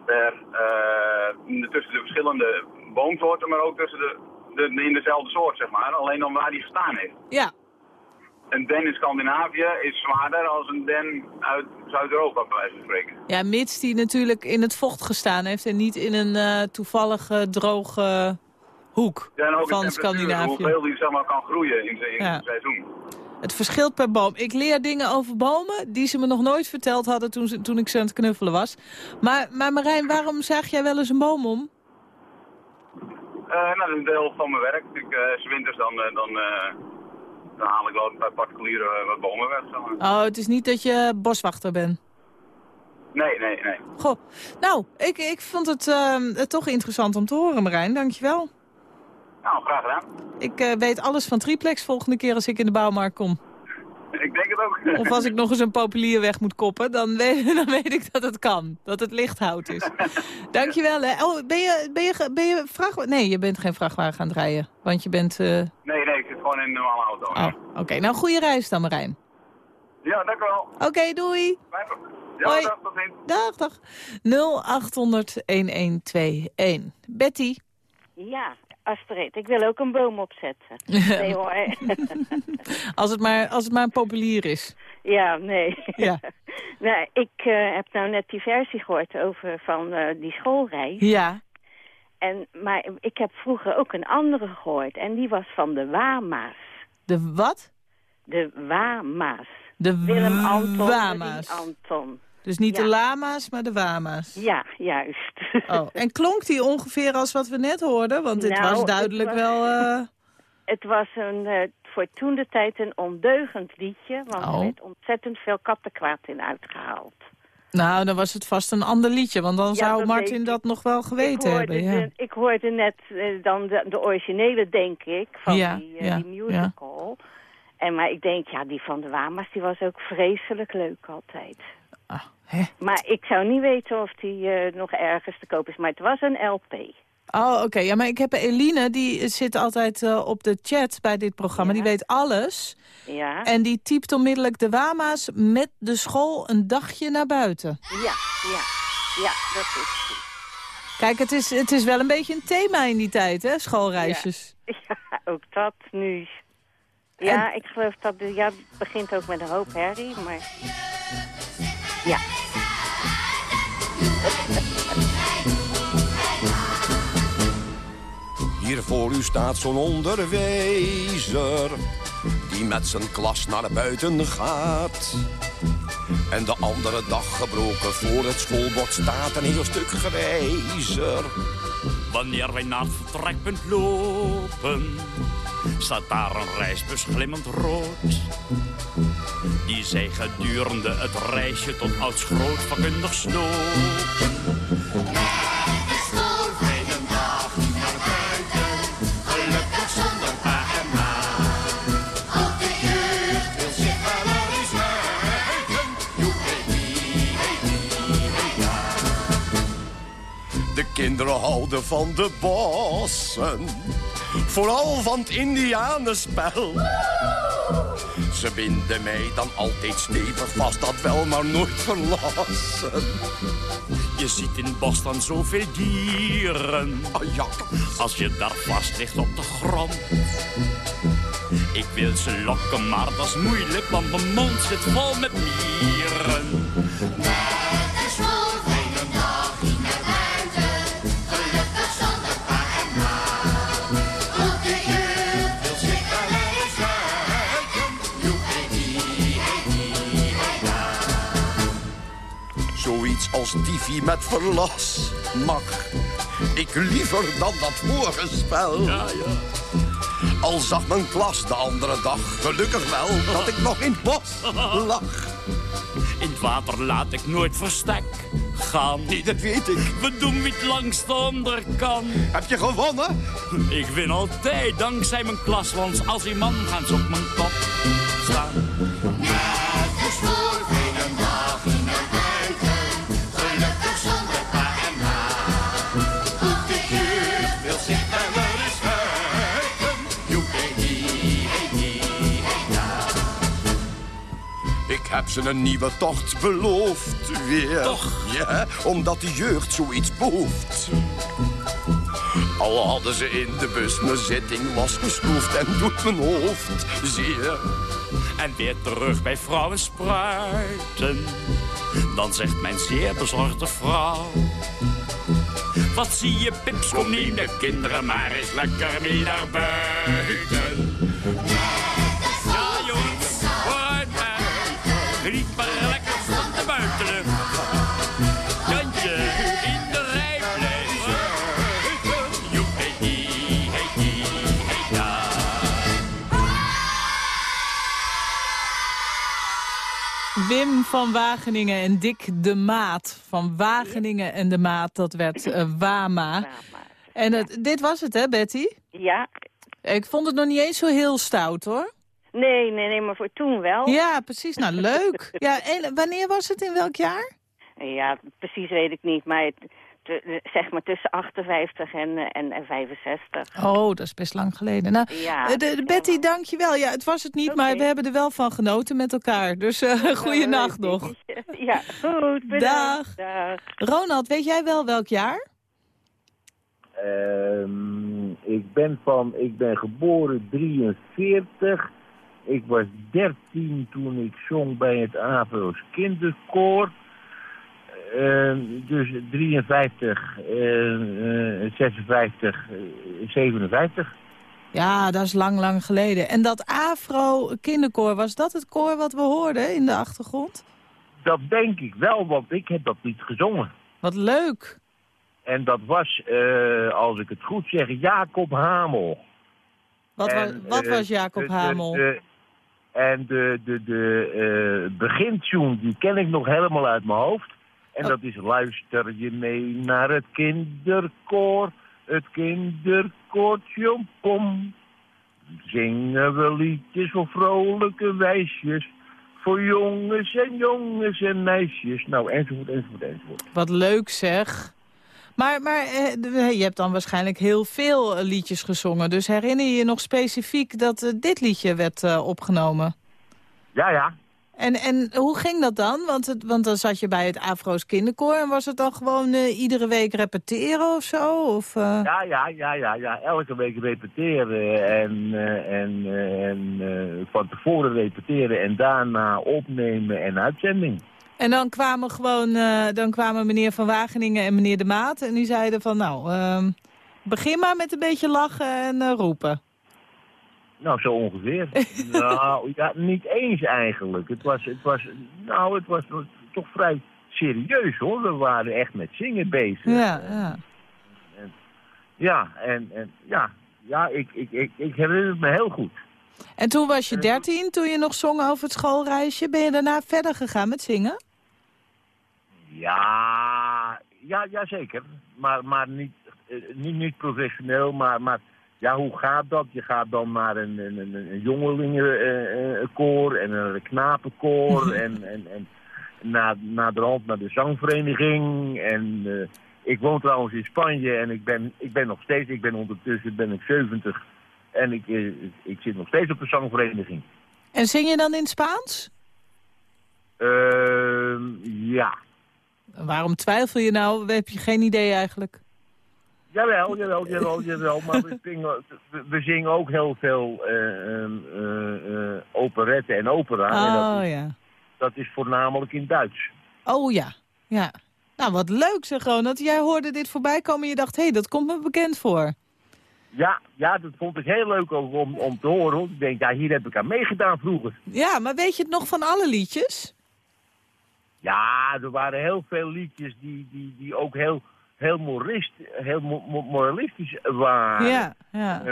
uh, tussen de verschillende boomsoorten, maar ook tussen de, de, in dezelfde soort, zeg maar. Alleen dan waar die gestaan heeft. Ja. Een den in Scandinavië is zwaarder als een den uit Zuid-Europa, bij wijze van spreken. Ja, mits die natuurlijk in het vocht gestaan heeft en niet in een uh, toevallige droge hoek ja, en ook van Scandinavië. hoeveel die zeg maar, kan groeien in zijn ja. seizoen. Het verschilt per boom. Ik leer dingen over bomen die ze me nog nooit verteld hadden toen, ze, toen ik ze aan het knuffelen was. Maar, maar Marijn, waarom zaag jij wel eens een boom om? Uh, nou, dat is een deel van mijn werk. Ik, uh, winters dan, uh, dan, dan haal ik wel bij particulieren wat bomen weg. Zeg maar. Oh, het is niet dat je boswachter bent? Nee, nee, nee. Goh, nou, ik, ik vond het uh, toch interessant om te horen, Marijn. Dankjewel. Nou, graag gedaan. Ik uh, weet alles van triplex volgende keer als ik in de bouwmarkt kom. *laughs* Ik denk het ook. Of als ik nog eens een populier weg moet koppen, dan weet, *laughs* dan weet ik dat het kan. Dat het lichthout is. *laughs* Dankjewel. Hè. Oh, ben je, ben je, ben je vrachtwagen? Nee, je bent geen vrachtwagen gaan rijden. Want je bent... Uh... Nee, nee, ik zit gewoon in een normale auto. Oh, oké. Okay. Nou, goede reis dan, Marijn. Ja, dank u wel. Oké, okay, doei. Ja, Hoi. dag, tot ziens. Dag, dag. 0800-1121. Betty. Ja, Astrid, ik wil ook een boom opzetten. *laughs* Nee hoor. *laughs* als, het maar, als het maar een populier is. Ja, nee. Ja. *laughs* nou, ik uh, heb nou net die versie gehoord over van uh, die schoolreis. Ja. En, maar ik heb vroeger ook een andere gehoord. En die was van de Wama's. De wat? De Wama's. De Willem Anton. Wama's. Anton. Dus niet ja. de lama's, maar de wama's. Ja, juist. Oh, en klonk die ongeveer als wat we net hoorden? Want dit nou, was duidelijk was, wel... Uh... Het was een, uh, voor toen de tijd een ondeugend liedje. Want oh. er werd ontzettend veel kattenkwaad in uitgehaald. Nou, dan was het vast een ander liedje. Want dan ja, zou Martin dat nog wel geweten ik hebben. Ja. De, ik hoorde net uh, dan de, de, originele, denk ik, van ja, die, ja, die musical. En, maar ik denk, ja, die van de Wama's, die was ook vreselijk leuk altijd. Ah, hè? Maar ik zou niet weten of die uh, nog ergens te koop is. Maar het was een LP. Oh, oké. Ja, maar ik heb Eline, die zit altijd eh, op de chat bij dit programma. Die weet alles. Ja. En die typt onmiddellijk de Wama's met de school een dagje naar buiten. Ja, ja. Ja, dat is goed. Kijk, het is, het is wel een beetje een thema in die tijd, hè, schoolreisjes. Ja, *laughs* ook dat nu. Ja, ik geloof dat ja, het begint ook met een hoop herrie, maar... Ja. Hier voor u staat zo'n onderwijzer die met zijn klas naar buiten gaat. En de andere dag gebroken voor het schoolbord staat een heel stuk grijzer. Wanneer wij naar het vertrekpunt lopen, staat daar een reisbus glimmend rood. Die zij gedurende het reisje tot ouds groot vakkundig sloot. Kinderen houden van de bossen, vooral van het indianenspel. Ze binden mij dan altijd stevig vast, dat wel, maar nooit verlassen. Je ziet in bos dan zoveel dieren. Oh ja. Als je daar vast ligt op de grond. Ik wil ze lokken, maar dat is moeilijk, want mijn mond zit vol met mieren. Als diefie met verlas mag ik liever dan dat vorige spel. Ja, ja. Al zag mijn klas de andere dag gelukkig wel dat ik nog in het bos lag. In het water laat ik nooit verstek gaan. Nee, dat weet ik. We doen niet langs de onderkant. Heb je gewonnen? Ik win altijd dankzij mijn klas, want als die man gaan ze op mijn kop staan. Heb ze een nieuwe tocht beloofd weer. Toch? Ja, omdat de jeugd zoiets behoeft. Al hadden ze in de bus mijn zitting losgeschroefd en doet mijn hoofd zeer. En weer terug bij vrouwen spruiten. Dan zegt mijn zeer bezorgde vrouw. Wat zie je, pips, kom niet de kinderen maar eens lekker mee naar buiten. Wim van Wageningen en Dick de Maat van Wageningen en de Maat. Dat werd eh, Wama. En het, dit was het, hè, Betty? Ja. Ik vond het nog niet eens zo heel stout, hoor. Nee, nee, nee, maar voor toen wel. Ja, precies. Nou, leuk. *laughs* Ja, en wanneer was het? In welk jaar? Ja, precies weet ik niet, maar het, zeg maar tussen 58 en, en, en 65. Oh, dat is best lang geleden. Nou, Ja, eh, de, de Betty, dank je wel. Ja, het was het niet, maar we hebben er wel van genoten met elkaar. Dus uh, goeienacht nog. *laughs* Ja, goed. bedankt. Dag. Dag. Ronald, weet jij wel welk jaar? Ehm, ik ben van, ik ben geboren 43. Ik was 13 toen ik zong bij het AVO's kinderkoor. Ehm, dus 53, eh, eh, 56, eh, 57. Ja, dat is lang, lang geleden. En dat Afro kinderkoor, was dat het koor wat we hoorden in de achtergrond? Dat denk ik wel, want ik heb dat niet gezongen. Wat leuk. En dat was, eh, als ik het goed zeg, Jacob Hamel. Wat, wa- En, wat eh, was Jacob de- Hamel? de- en de, de, de eh begintune, die ken ik nog helemaal uit mijn hoofd. En dat is luister je mee naar het kinderkoor. Het kinderkoortje kom. Zingen we liedjes voor vrolijke wijsjes. Voor jongens en jongens en meisjes. Nou, enzovoort, enzovoort, enzovoort. Wat leuk zeg. Maar, maar eh, je hebt dan waarschijnlijk heel veel eh, liedjes gezongen. Dus herinner je je nog specifiek dat eh, dit liedje werd opgenomen? Ja, ja. En, en hoe ging dat dan? Want, het, want dan zat je bij het Afro's kinderkoor... en was het dan gewoon eh, iedere week repeteren of zo? Of, eh? Ja, ja, ja, ja, ja. Elke week repeteren en, eh, en, en van tevoren repeteren en daarna opnemen en uitzending. En dan kwamen gewoon, dan kwamen meneer Van Wageningen en meneer De Maat... en die zeiden van, nou, ehm, begin maar met een beetje lachen en roepen. Nou, zo ongeveer. *laughs* nou, ja, niet eens eigenlijk. Het was, het was, nou, het was toch vrij serieus hoor. We waren echt met zingen bezig. Ja, ja. Ja, en, en ja, ja ik, ik, ik, ik herinner het me heel goed. En toen was je dertien, toen je nog zong over het schoolreisje. Ben je daarna verder gegaan met zingen? Ja, ja, ja zeker. Maar, maar niet, eh, niet, niet professioneel, maar, maar ja, hoe gaat dat? Je gaat dan naar een, een, een, een jongelingenkoor en een knapenkoor *laughs* en, en, en na, naar de hand naar de zangvereniging. En eh, ik woon trouwens in Spanje en ik ben, ik ben nog steeds, ik ben ondertussen ben ik 70 en ik, eh, ik zit nog steeds op de zangvereniging. En zing je dan in het Spaans? Ehm, ja. Waarom twijfel je nou? Heb je geen idee eigenlijk? Jawel, jawel, jawel, jawel. Maar we *laughs* zingen, we, zingen ook heel veel eh ehm, eh, eh, operetten en opera. en dat, Oh is, ja. dat is voornamelijk in Duits. Oh ja, ja. Nou, wat leuk zeg gewoon. Dat jij hoorde dit voorbij komen en je dacht, hé, hey, dat komt me bekend voor. Ja, ja, dat vond ik heel leuk ook om, om te horen. want Ik denk, ja, hier heb ik aan meegedaan vroeger. Ja, maar weet je het nog van alle liedjes? Ja, er waren heel veel liedjes die, die, die ook heel, heel, heel mo- mo- moralistisch waren. Ja, ja.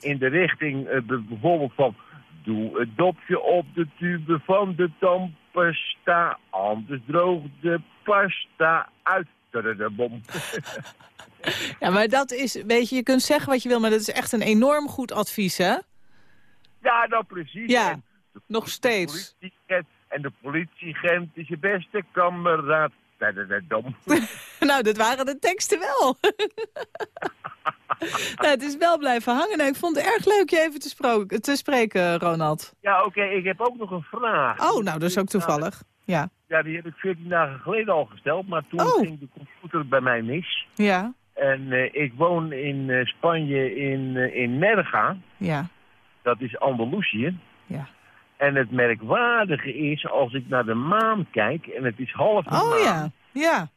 In de richting eh, bijvoorbeeld van... Doe het dopje op de tube van de tandpasta, anders droogt de pasta uit. de bom. *laughs* Ja, maar dat is, weet je, je kunt zeggen wat je wil, maar dat is echt een enorm goed advies, hè? ja, nou precies. Ja, En de- nog steeds. En de politieagent is je beste kameraad. Tadadadam. *laughs* *laughs* nou, dat waren de teksten wel. *laughs* nou, het is wel blijven hangen. Nou, ik vond het erg leuk je even te, te spreken, Ronald. Ja, oké, ik heb ook nog een vraag. Oh, nou, dat is ook toevallig. Ja. Ja, die heb ik 14 dagen geleden al gesteld, maar toen Oh. ging de computer bij mij mis. Ja, En eh, ik woon in eh, Spanje in, eh, in Nerga, ja, dat is Andalusië. ja. En het merkwaardige is, als ik naar de maan kijk en het is halve Oh maan, ja, ja.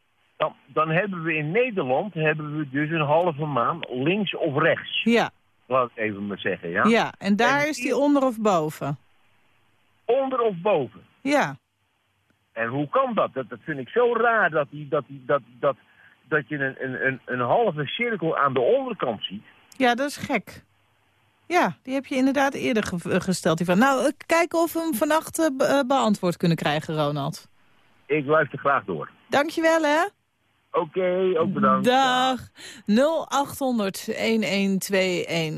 Dan, dan hebben we in Nederland hebben we dus een halve maan links of rechts. Ja, Laat ik even maar zeggen, ja? ja. En daar En is die onder of boven. Onder of boven. Ja. En hoe kan dat? Dat, dat vind ik zo raar dat, die, dat, die, dat, dat, dat je een, een, een, een halve cirkel aan de onderkant ziet. Ja, dat is gek. Ja, die heb je inderdaad eerder ge- eh, gesteld. Die van. Nou, eh, kijken of we hem vannacht eh, beantwoord kunnen krijgen, Ronald. Ik luister graag door. Dankjewel, hè. Oké, ook bedankt. Dag.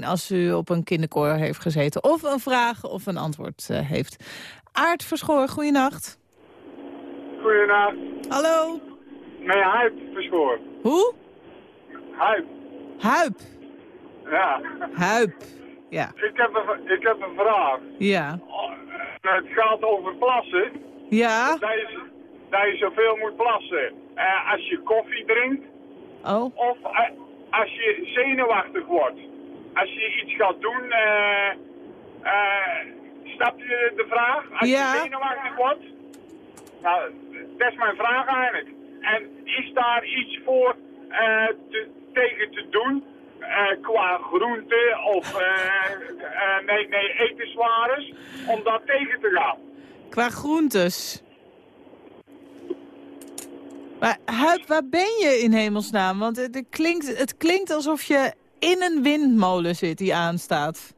0800-1121 als u op een kinderkoor heeft gezeten. Of een vraag of een antwoord eh, heeft. Aart Verschoor, goeienacht. Goedenacht. Hallo. Mijn huid verschoor. Hoe? Huid. Huip. Ja. Huip. Ja. Ik heb een, ik heb een vraag. Ja. Het gaat over plassen. Ja? Dat je zoveel moet plassen. Eh, als je koffie drinkt. Oh. Of eh, als je zenuwachtig wordt. Als je iets gaat doen. eh snap je de vraag? Als Ja. je zenuwachtig wordt. Nou, dat is mijn vraag eigenlijk. En is daar iets voor te, tegen te doen? qua groente of eh, nee, nee, etenswares, om dat tegen te gaan. Qua groentes. Maar Huip, waar ben je in hemelsnaam? Want het, het klinkt, het klinkt alsof je in een windmolen zit die aanstaat.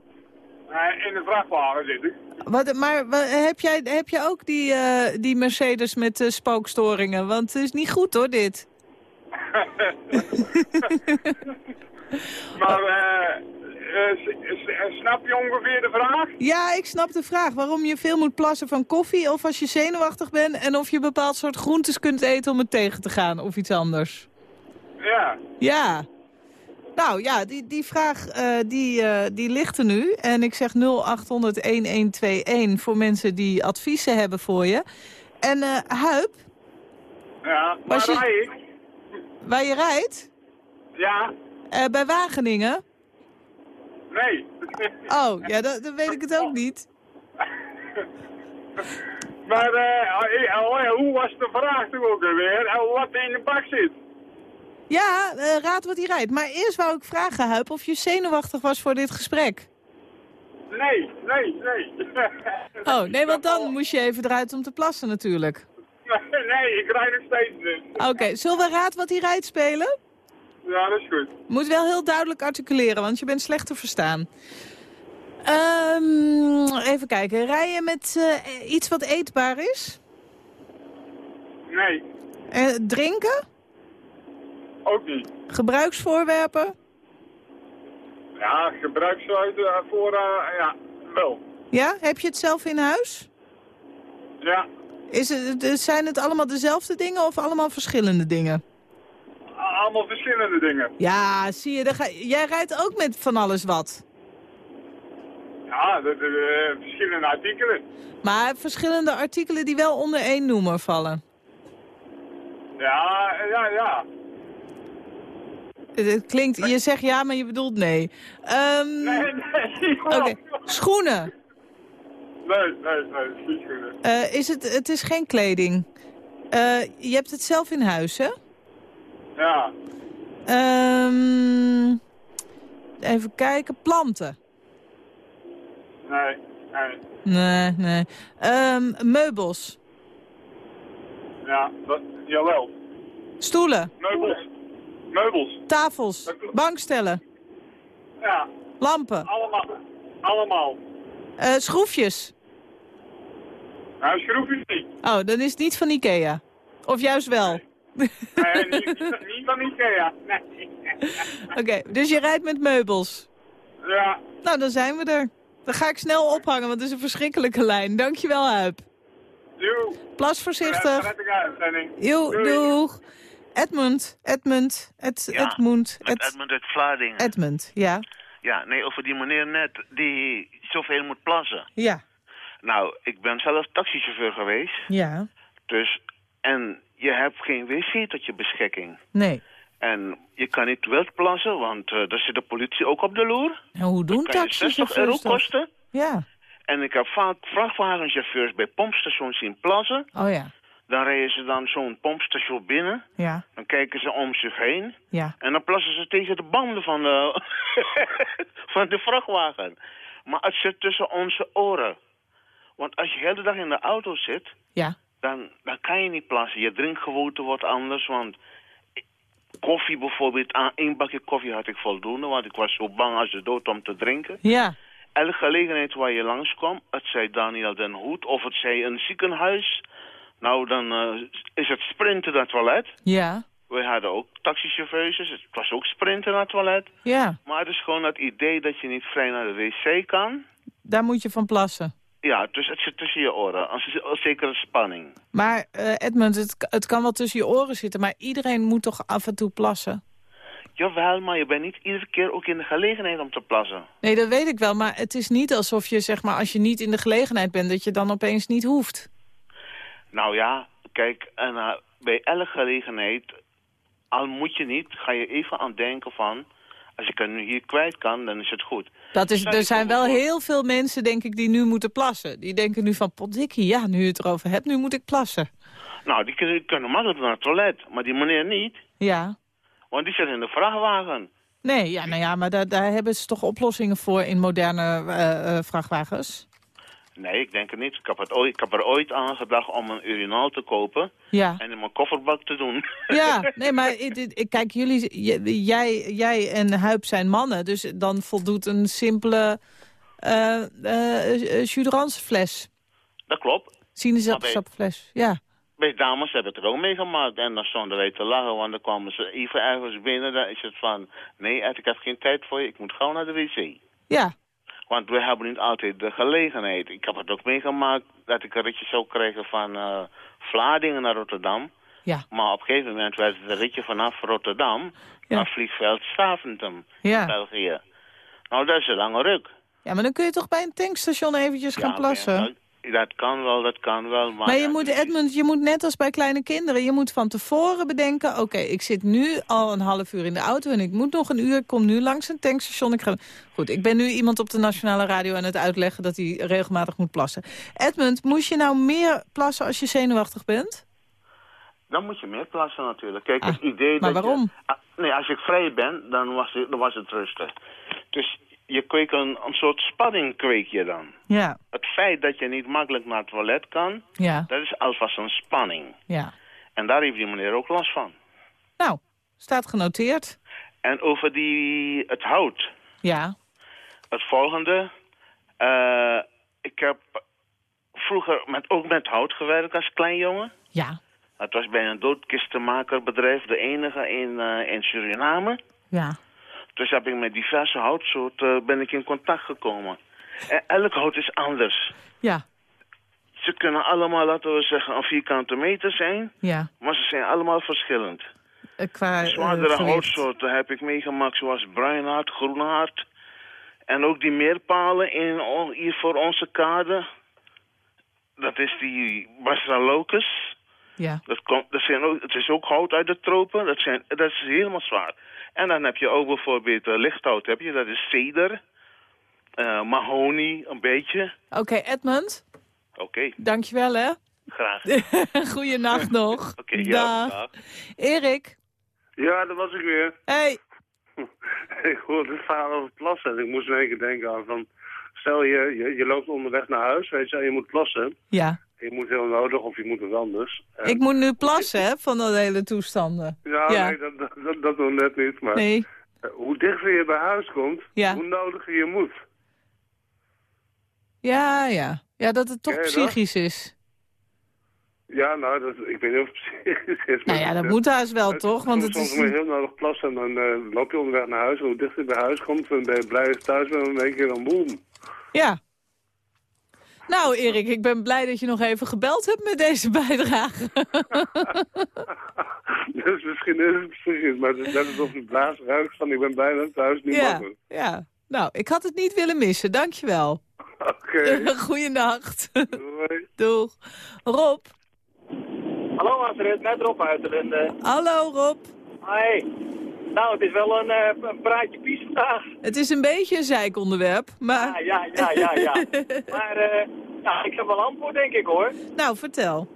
In de vrachtwagen zit ik. Wat, maar heb, jij, heb jij ook die, eh, die Mercedes met spookstoringen? Want het is niet goed hoor, dit. *laughs* Maar eh, snap je ongeveer de vraag? Ja, ik snap de vraag. Waarom je veel moet plassen van koffie of als je zenuwachtig bent... en of je bepaald soort groentes kunt eten om het tegen te gaan of iets anders. Ja, Ja. Nou ja, die, die vraag eh, die, eh, die ligt er nu. En ik zeg 0800-1121 voor mensen die adviezen hebben voor je. En eh Huip, Ja, waar je- rij ik? waar je rijdt? Ja. Eh, bij Wageningen? Nee. Oh, ja, dan, dan weet ik het ook niet. *laughs* Maar eh, oh ja, hoe was de vraag toch ook alweer? En wat in de bak zit? Ja, eh, raad wat hij rijdt. Maar eerst wou ik vragen, Huip, of je zenuwachtig was voor dit gesprek. Nee, nee, nee. *laughs* Oh, nee, want dan moest je even eruit om te plassen natuurlijk. *laughs* nee, ik rijd nog steeds dus. Oké, zullen we raad wat hij rijdt spelen? Ja, dat is goed. Moet wel heel duidelijk articuleren, want je bent slecht te verstaan. Ehm, even kijken, rij je met eh, iets wat eetbaar is? Nee, Eh, drinken? ook niet. Gebruiksvoorwerpen? Ja, uh, voor, eh, ja, wel. Ja, heb je het zelf in huis? Ja, Is het, zijn het allemaal dezelfde dingen of allemaal verschillende dingen? Allemaal verschillende dingen. Ja, zie je, dan ga, jij rijdt ook met van alles wat. Ja, de, de, de verschillende artikelen. Maar verschillende artikelen die wel onder één noemer vallen. Ja, ja, ja. Het het klinkt, je zegt ja, maar je bedoelt nee. Ehm, *laughs* Nee, nee. Oké, schoenen. Nee, nee, nee, het is niet goed. Eh, is het, het is geen kleding. Eh, je hebt het zelf in huis, hè? Ja, Ehm, even kijken, planten. nee, nee. Nee, nee. Ehm, meubels. Ja, dat, jawel. Stoelen. Meubels. Meubels. Tafels. Bankstellen. Ja, Lampen. allemaal. Allemaal. Eh, schroefjes. Nou, schroefjes niet. Oh, dan is het niet van Ikea. Of juist wel. Nee, niet, niet, niet van Ikea. Nee. Oké, dus je rijdt met meubels. Ja, Nou, dan zijn we er. Dan ga ik snel ophangen, want het is een verschrikkelijke lijn. Dankjewel, Huip. doe. Plas voorzichtig. Jo, Doei. doeg. Edmund, Edmund, Ed, Ja, Edmund, Met Ed, Edmund uit Vlaardingen. Edmund, ja. Ja, nee, over die meneer net die zoveel moet plassen. Ja, Nou, ik ben zelf taxichauffeur geweest. ja, Dus, en je hebt geen wc tot je beschikking. nee. En je kan niet wild plassen, want eh daar zit de politie ook op de loer. En hoe doen je 60 euro kosten. Ja, En ik heb vaak vrachtwagenchauffeurs bij pompstations zien plassen. oh ja, Dan rijden ze dan zo'n pompstation binnen. ja, Dan kijken ze om zich heen. ja. En dan plassen ze tegen de banden van de, *laughs* van de vrachtwagen. Maar het zit tussen onze oren. Want als je de hele dag in de auto zit, Ja, dan, dan kan je niet plassen. Je drinkgewoonte wordt anders, want koffie bijvoorbeeld, aan één bakje koffie had ik voldoende, want ik was zo bang als de dood om te drinken. ja, Elke gelegenheid waar je langskwam, het zij Daniel den Hoed of het zij een ziekenhuis, nou dan eh, is het sprinten naar het toilet. ja, Wij hadden ook taxichauffeurs, dus het was ook sprinten naar het toilet. ja. Maar het is gewoon het idee dat je niet vrij naar de wc kan. Daar moet je van plassen. Ja, dus het zit tussen je oren. Als een zekere spanning. Maar eh, Edmund, het, het kan wel tussen je oren zitten, maar iedereen moet toch af en toe plassen? Jawel, maar je bent niet iedere keer ook in de gelegenheid om te plassen. Nee, dat weet ik wel, maar het is niet alsof je, zeg maar, als je niet in de gelegenheid bent, dat je dan opeens niet hoeft. Nou ja, kijk, en, eh, bij elke gelegenheid, al moet je niet, ga je even aan denken van... als ik nu hier kwijt kan, dan is het goed. Dat is, er zijn wel heel veel mensen, denk ik, die nu moeten plassen. Die denken nu van, potdikkie, ja, nu je het erover hebt, nu moet ik plassen. Nou, die kunnen, makkelijk naar het toilet, maar die meneer niet. Ja. Want die zit in de vrachtwagen. Nee, ja, nou ja, maar daar, daar hebben ze toch oplossingen voor in moderne eh, eh, vrachtwagens? Nee, ik denk het niet. Ik heb, het ooit, ik heb er ooit aan gedacht om een urinaal te kopen... Ja. en in mijn kofferbak te doen. *laughs* Ja, nee, maar kijk, jullie, jij, jij en Huip zijn mannen, dus dan voldoet een simpele fles. Dat klopt. Sinaasappelsapfles, ja. Bij dames heb ik het ook meegemaakt. En dan stonden wij te lachen, want dan kwamen ze even ergens binnen. Dan is het van, nee Ed, ik heb geen tijd voor je. Ik moet gauw naar de wc. Ja, Want we hebben niet altijd de gelegenheid. Ik heb het ook meegemaakt dat ik een ritje zou krijgen van eh Vlaardingen naar Rotterdam. Ja. Maar op een gegeven moment werd het een ritje vanaf Rotterdam naar vliegveld Zaventem, Ja. België. Nou, dat is een lange ruk. Ja, maar dan kun je toch bij een tankstation eventjes gaan Ja, plassen? Dat kan wel, dat kan wel. Maar, Maar je ja, moet, Edmund, je moet net als bij kleine kinderen, je moet van tevoren bedenken... oké, ik zit nu al een half uur in de auto en ik moet nog een uur... ik kom nu langs een tankstation. Ik ga... Goed, ik ben nu iemand op de Nationale Radio aan het uitleggen... dat hij regelmatig moet plassen. Edmund, moest je nou meer plassen als je zenuwachtig bent? Dan moet je meer plassen natuurlijk. Kijk, het idee Ah, maar dat waarom? Je, ah, nee, als ik vrij ben, dan was het, dan was het rustig. Dus je kweekt een, een soort spanning kweek je dan. Ja, Het feit dat je niet makkelijk naar het toilet kan, ja, dat is alvast een spanning. ja. En daar heeft die meneer ook last van. Nou, staat genoteerd. En over die, het hout. Ja, Het volgende. eh, ik heb vroeger met, ook met hout gewerkt als klein jongen. ja, Het was bij een doodkistenmakerbedrijf, de enige in, eh, in Suriname. ja. Dus heb ik met diverse houtsoorten ben ik in contact gekomen. En elk hout is anders. Ja, Ze kunnen allemaal, laten we zeggen, een vierkante meter zijn. ja. Maar ze zijn allemaal verschillend. Eh, Qua eh, Zwaardere gewicht. houtsoorten heb ik meegemaakt, zoals bruinhart, groenhart. En ook die meerpalen in, hier voor onze kade. Dat is die Basra locus. Ja. Dat komt, dat zijn ook, het is ook hout uit de tropen. Dat, zijn, dat is helemaal zwaar. En dan heb je ook bijvoorbeeld uh, lichthout. Heb je, dat is ceder. eh mahonie, een beetje. Oké, Edmund, Oké, dankjewel hè. graag. *laughs* Goeienacht nog. *laughs* Oké, ja, Dag. dag. Erik, Ja, dat was ik weer. hey. *laughs* ik hoorde het verhaal over plassen en ik moest in één keer denken aan van... Stel je, je, je loopt onderweg naar huis, weet je, en je moet plassen. Ja. Je moet heel nodig of je moet wat anders. En- Ik moet nu plassen, hè, van de hele toestanden. Ja, Ja. nee, dat, dat, dat, dat nog net niet, maar... Nee. eh, Hoe dichter je bij huis komt, Ja. hoe nodiger je moet. Ja, ja. Ja, dat het toch je dat? psychisch is. Ja, nou, dat, ik weet niet of het *laughs* psychisch is. Nou ja, dat moet haast wel, toch? Want het soms is... moet je heel nodig plassen en dan eh, loop je onderweg naar huis. Hoe dichter je bij huis komt, dan ben je blij dat je thuis bent en in één keer dan boem. Ja. Nou, Erik, ik ben blij dat je nog even gebeld hebt met deze bijdrage. *laughs* Dus misschien is het psychisch, maar het is net alsof een blaas ruikt van ik ben bijna thuis, niet ja, makkelijk. ja. Nou, ik had het niet willen missen. Dankjewel. Oké. *laughs* Goeienacht. Doei. *laughs* Doeg. Rob. Hallo Astrid, net Rob uit de Linde. Hallo Rob. Hi. Nou, het is wel een, eh, een praatje pies vandaag. Het is een beetje een zeikonderwerp, maar... Ja, ja, ja, ja. ja. *laughs* maar eh, nou, ik heb wel antwoord denk ik hoor. Nou, vertel.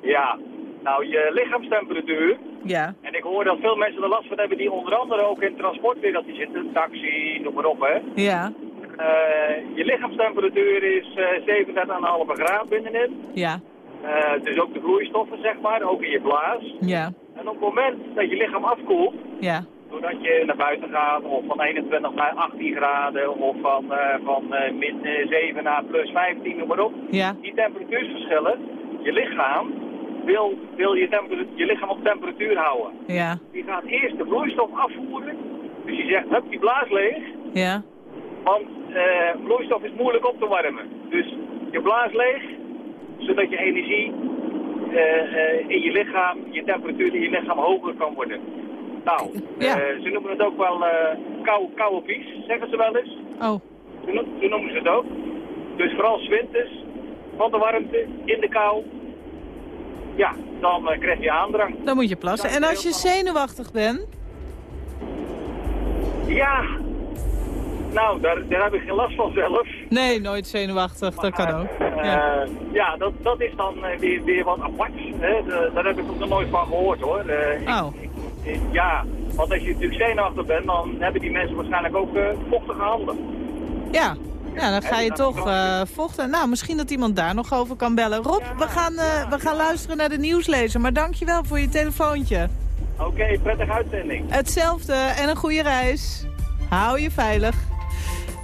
Ja, nou je lichaamstemperatuur. Ja. En ik hoor dat veel mensen er last van hebben die onder andere ook in transportwereld die zitten. Taxi, noem maar op hè. Ja. Eh, je lichaamstemperatuur is eh 37,5 graden binnenin. Ja. Eh, dus ook de vloeistoffen zeg maar, ook in je blaas. Ja. En op het moment dat je lichaam afkoelt, Ja. Doordat je naar buiten gaat, of van 21 naar 18 graden, of van, eh, van eh, min eh, 7 naar plus 15, noem maar op. Ja. Die temperatuursverschillen, je lichaam wil, wil je, je lichaam op temperatuur houden. Ja. Die gaat eerst de vloeistof afvoeren. Dus je zegt, hup, die blaas leeg. Ja. Want eh, vloeistof is moeilijk op te warmen. Dus je blaas leeg, zodat je energie eh, eh, in je lichaam, je temperatuur in je lichaam hoger kan worden. Nou, eh, ze noemen het ook wel eh kou, koude pies, zeggen ze wel eens. Oh. Zo noemen ze het ook. Dus vooral 's winters, van de warmte, in de kou. Ja, dan eh, krijg je aandrang. Dan moet je plassen. En als je zenuwachtig bent? Ja, nou, daar, daar heb ik geen last van zelf. Nee, nooit zenuwachtig. Dat kan ook. Ja. ja, dat, dat is dan weer, weer wat apart. Hè? Daar heb ik nog nooit van gehoord hoor. Oh. ik- ja, want als je natuurlijk zenuwachtig bent, dan hebben die mensen waarschijnlijk ook eh, vochtige handen. Ja. Ja, dan ga je toch eh, vochten. Nou, misschien dat iemand daar nog over kan bellen. Rob, we, gaan, eh, we gaan luisteren naar de nieuwslezer. Maar dankjewel voor je telefoontje. Oké, prettige uitzending. Hetzelfde en een goede reis. Hou je veilig.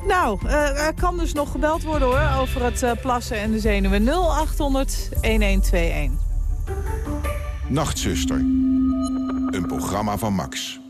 Nou, eh, er kan dus nog gebeld worden hoor over het plassen en de zenuwen. 0800 1121. Nachtzuster. Een programma van Max.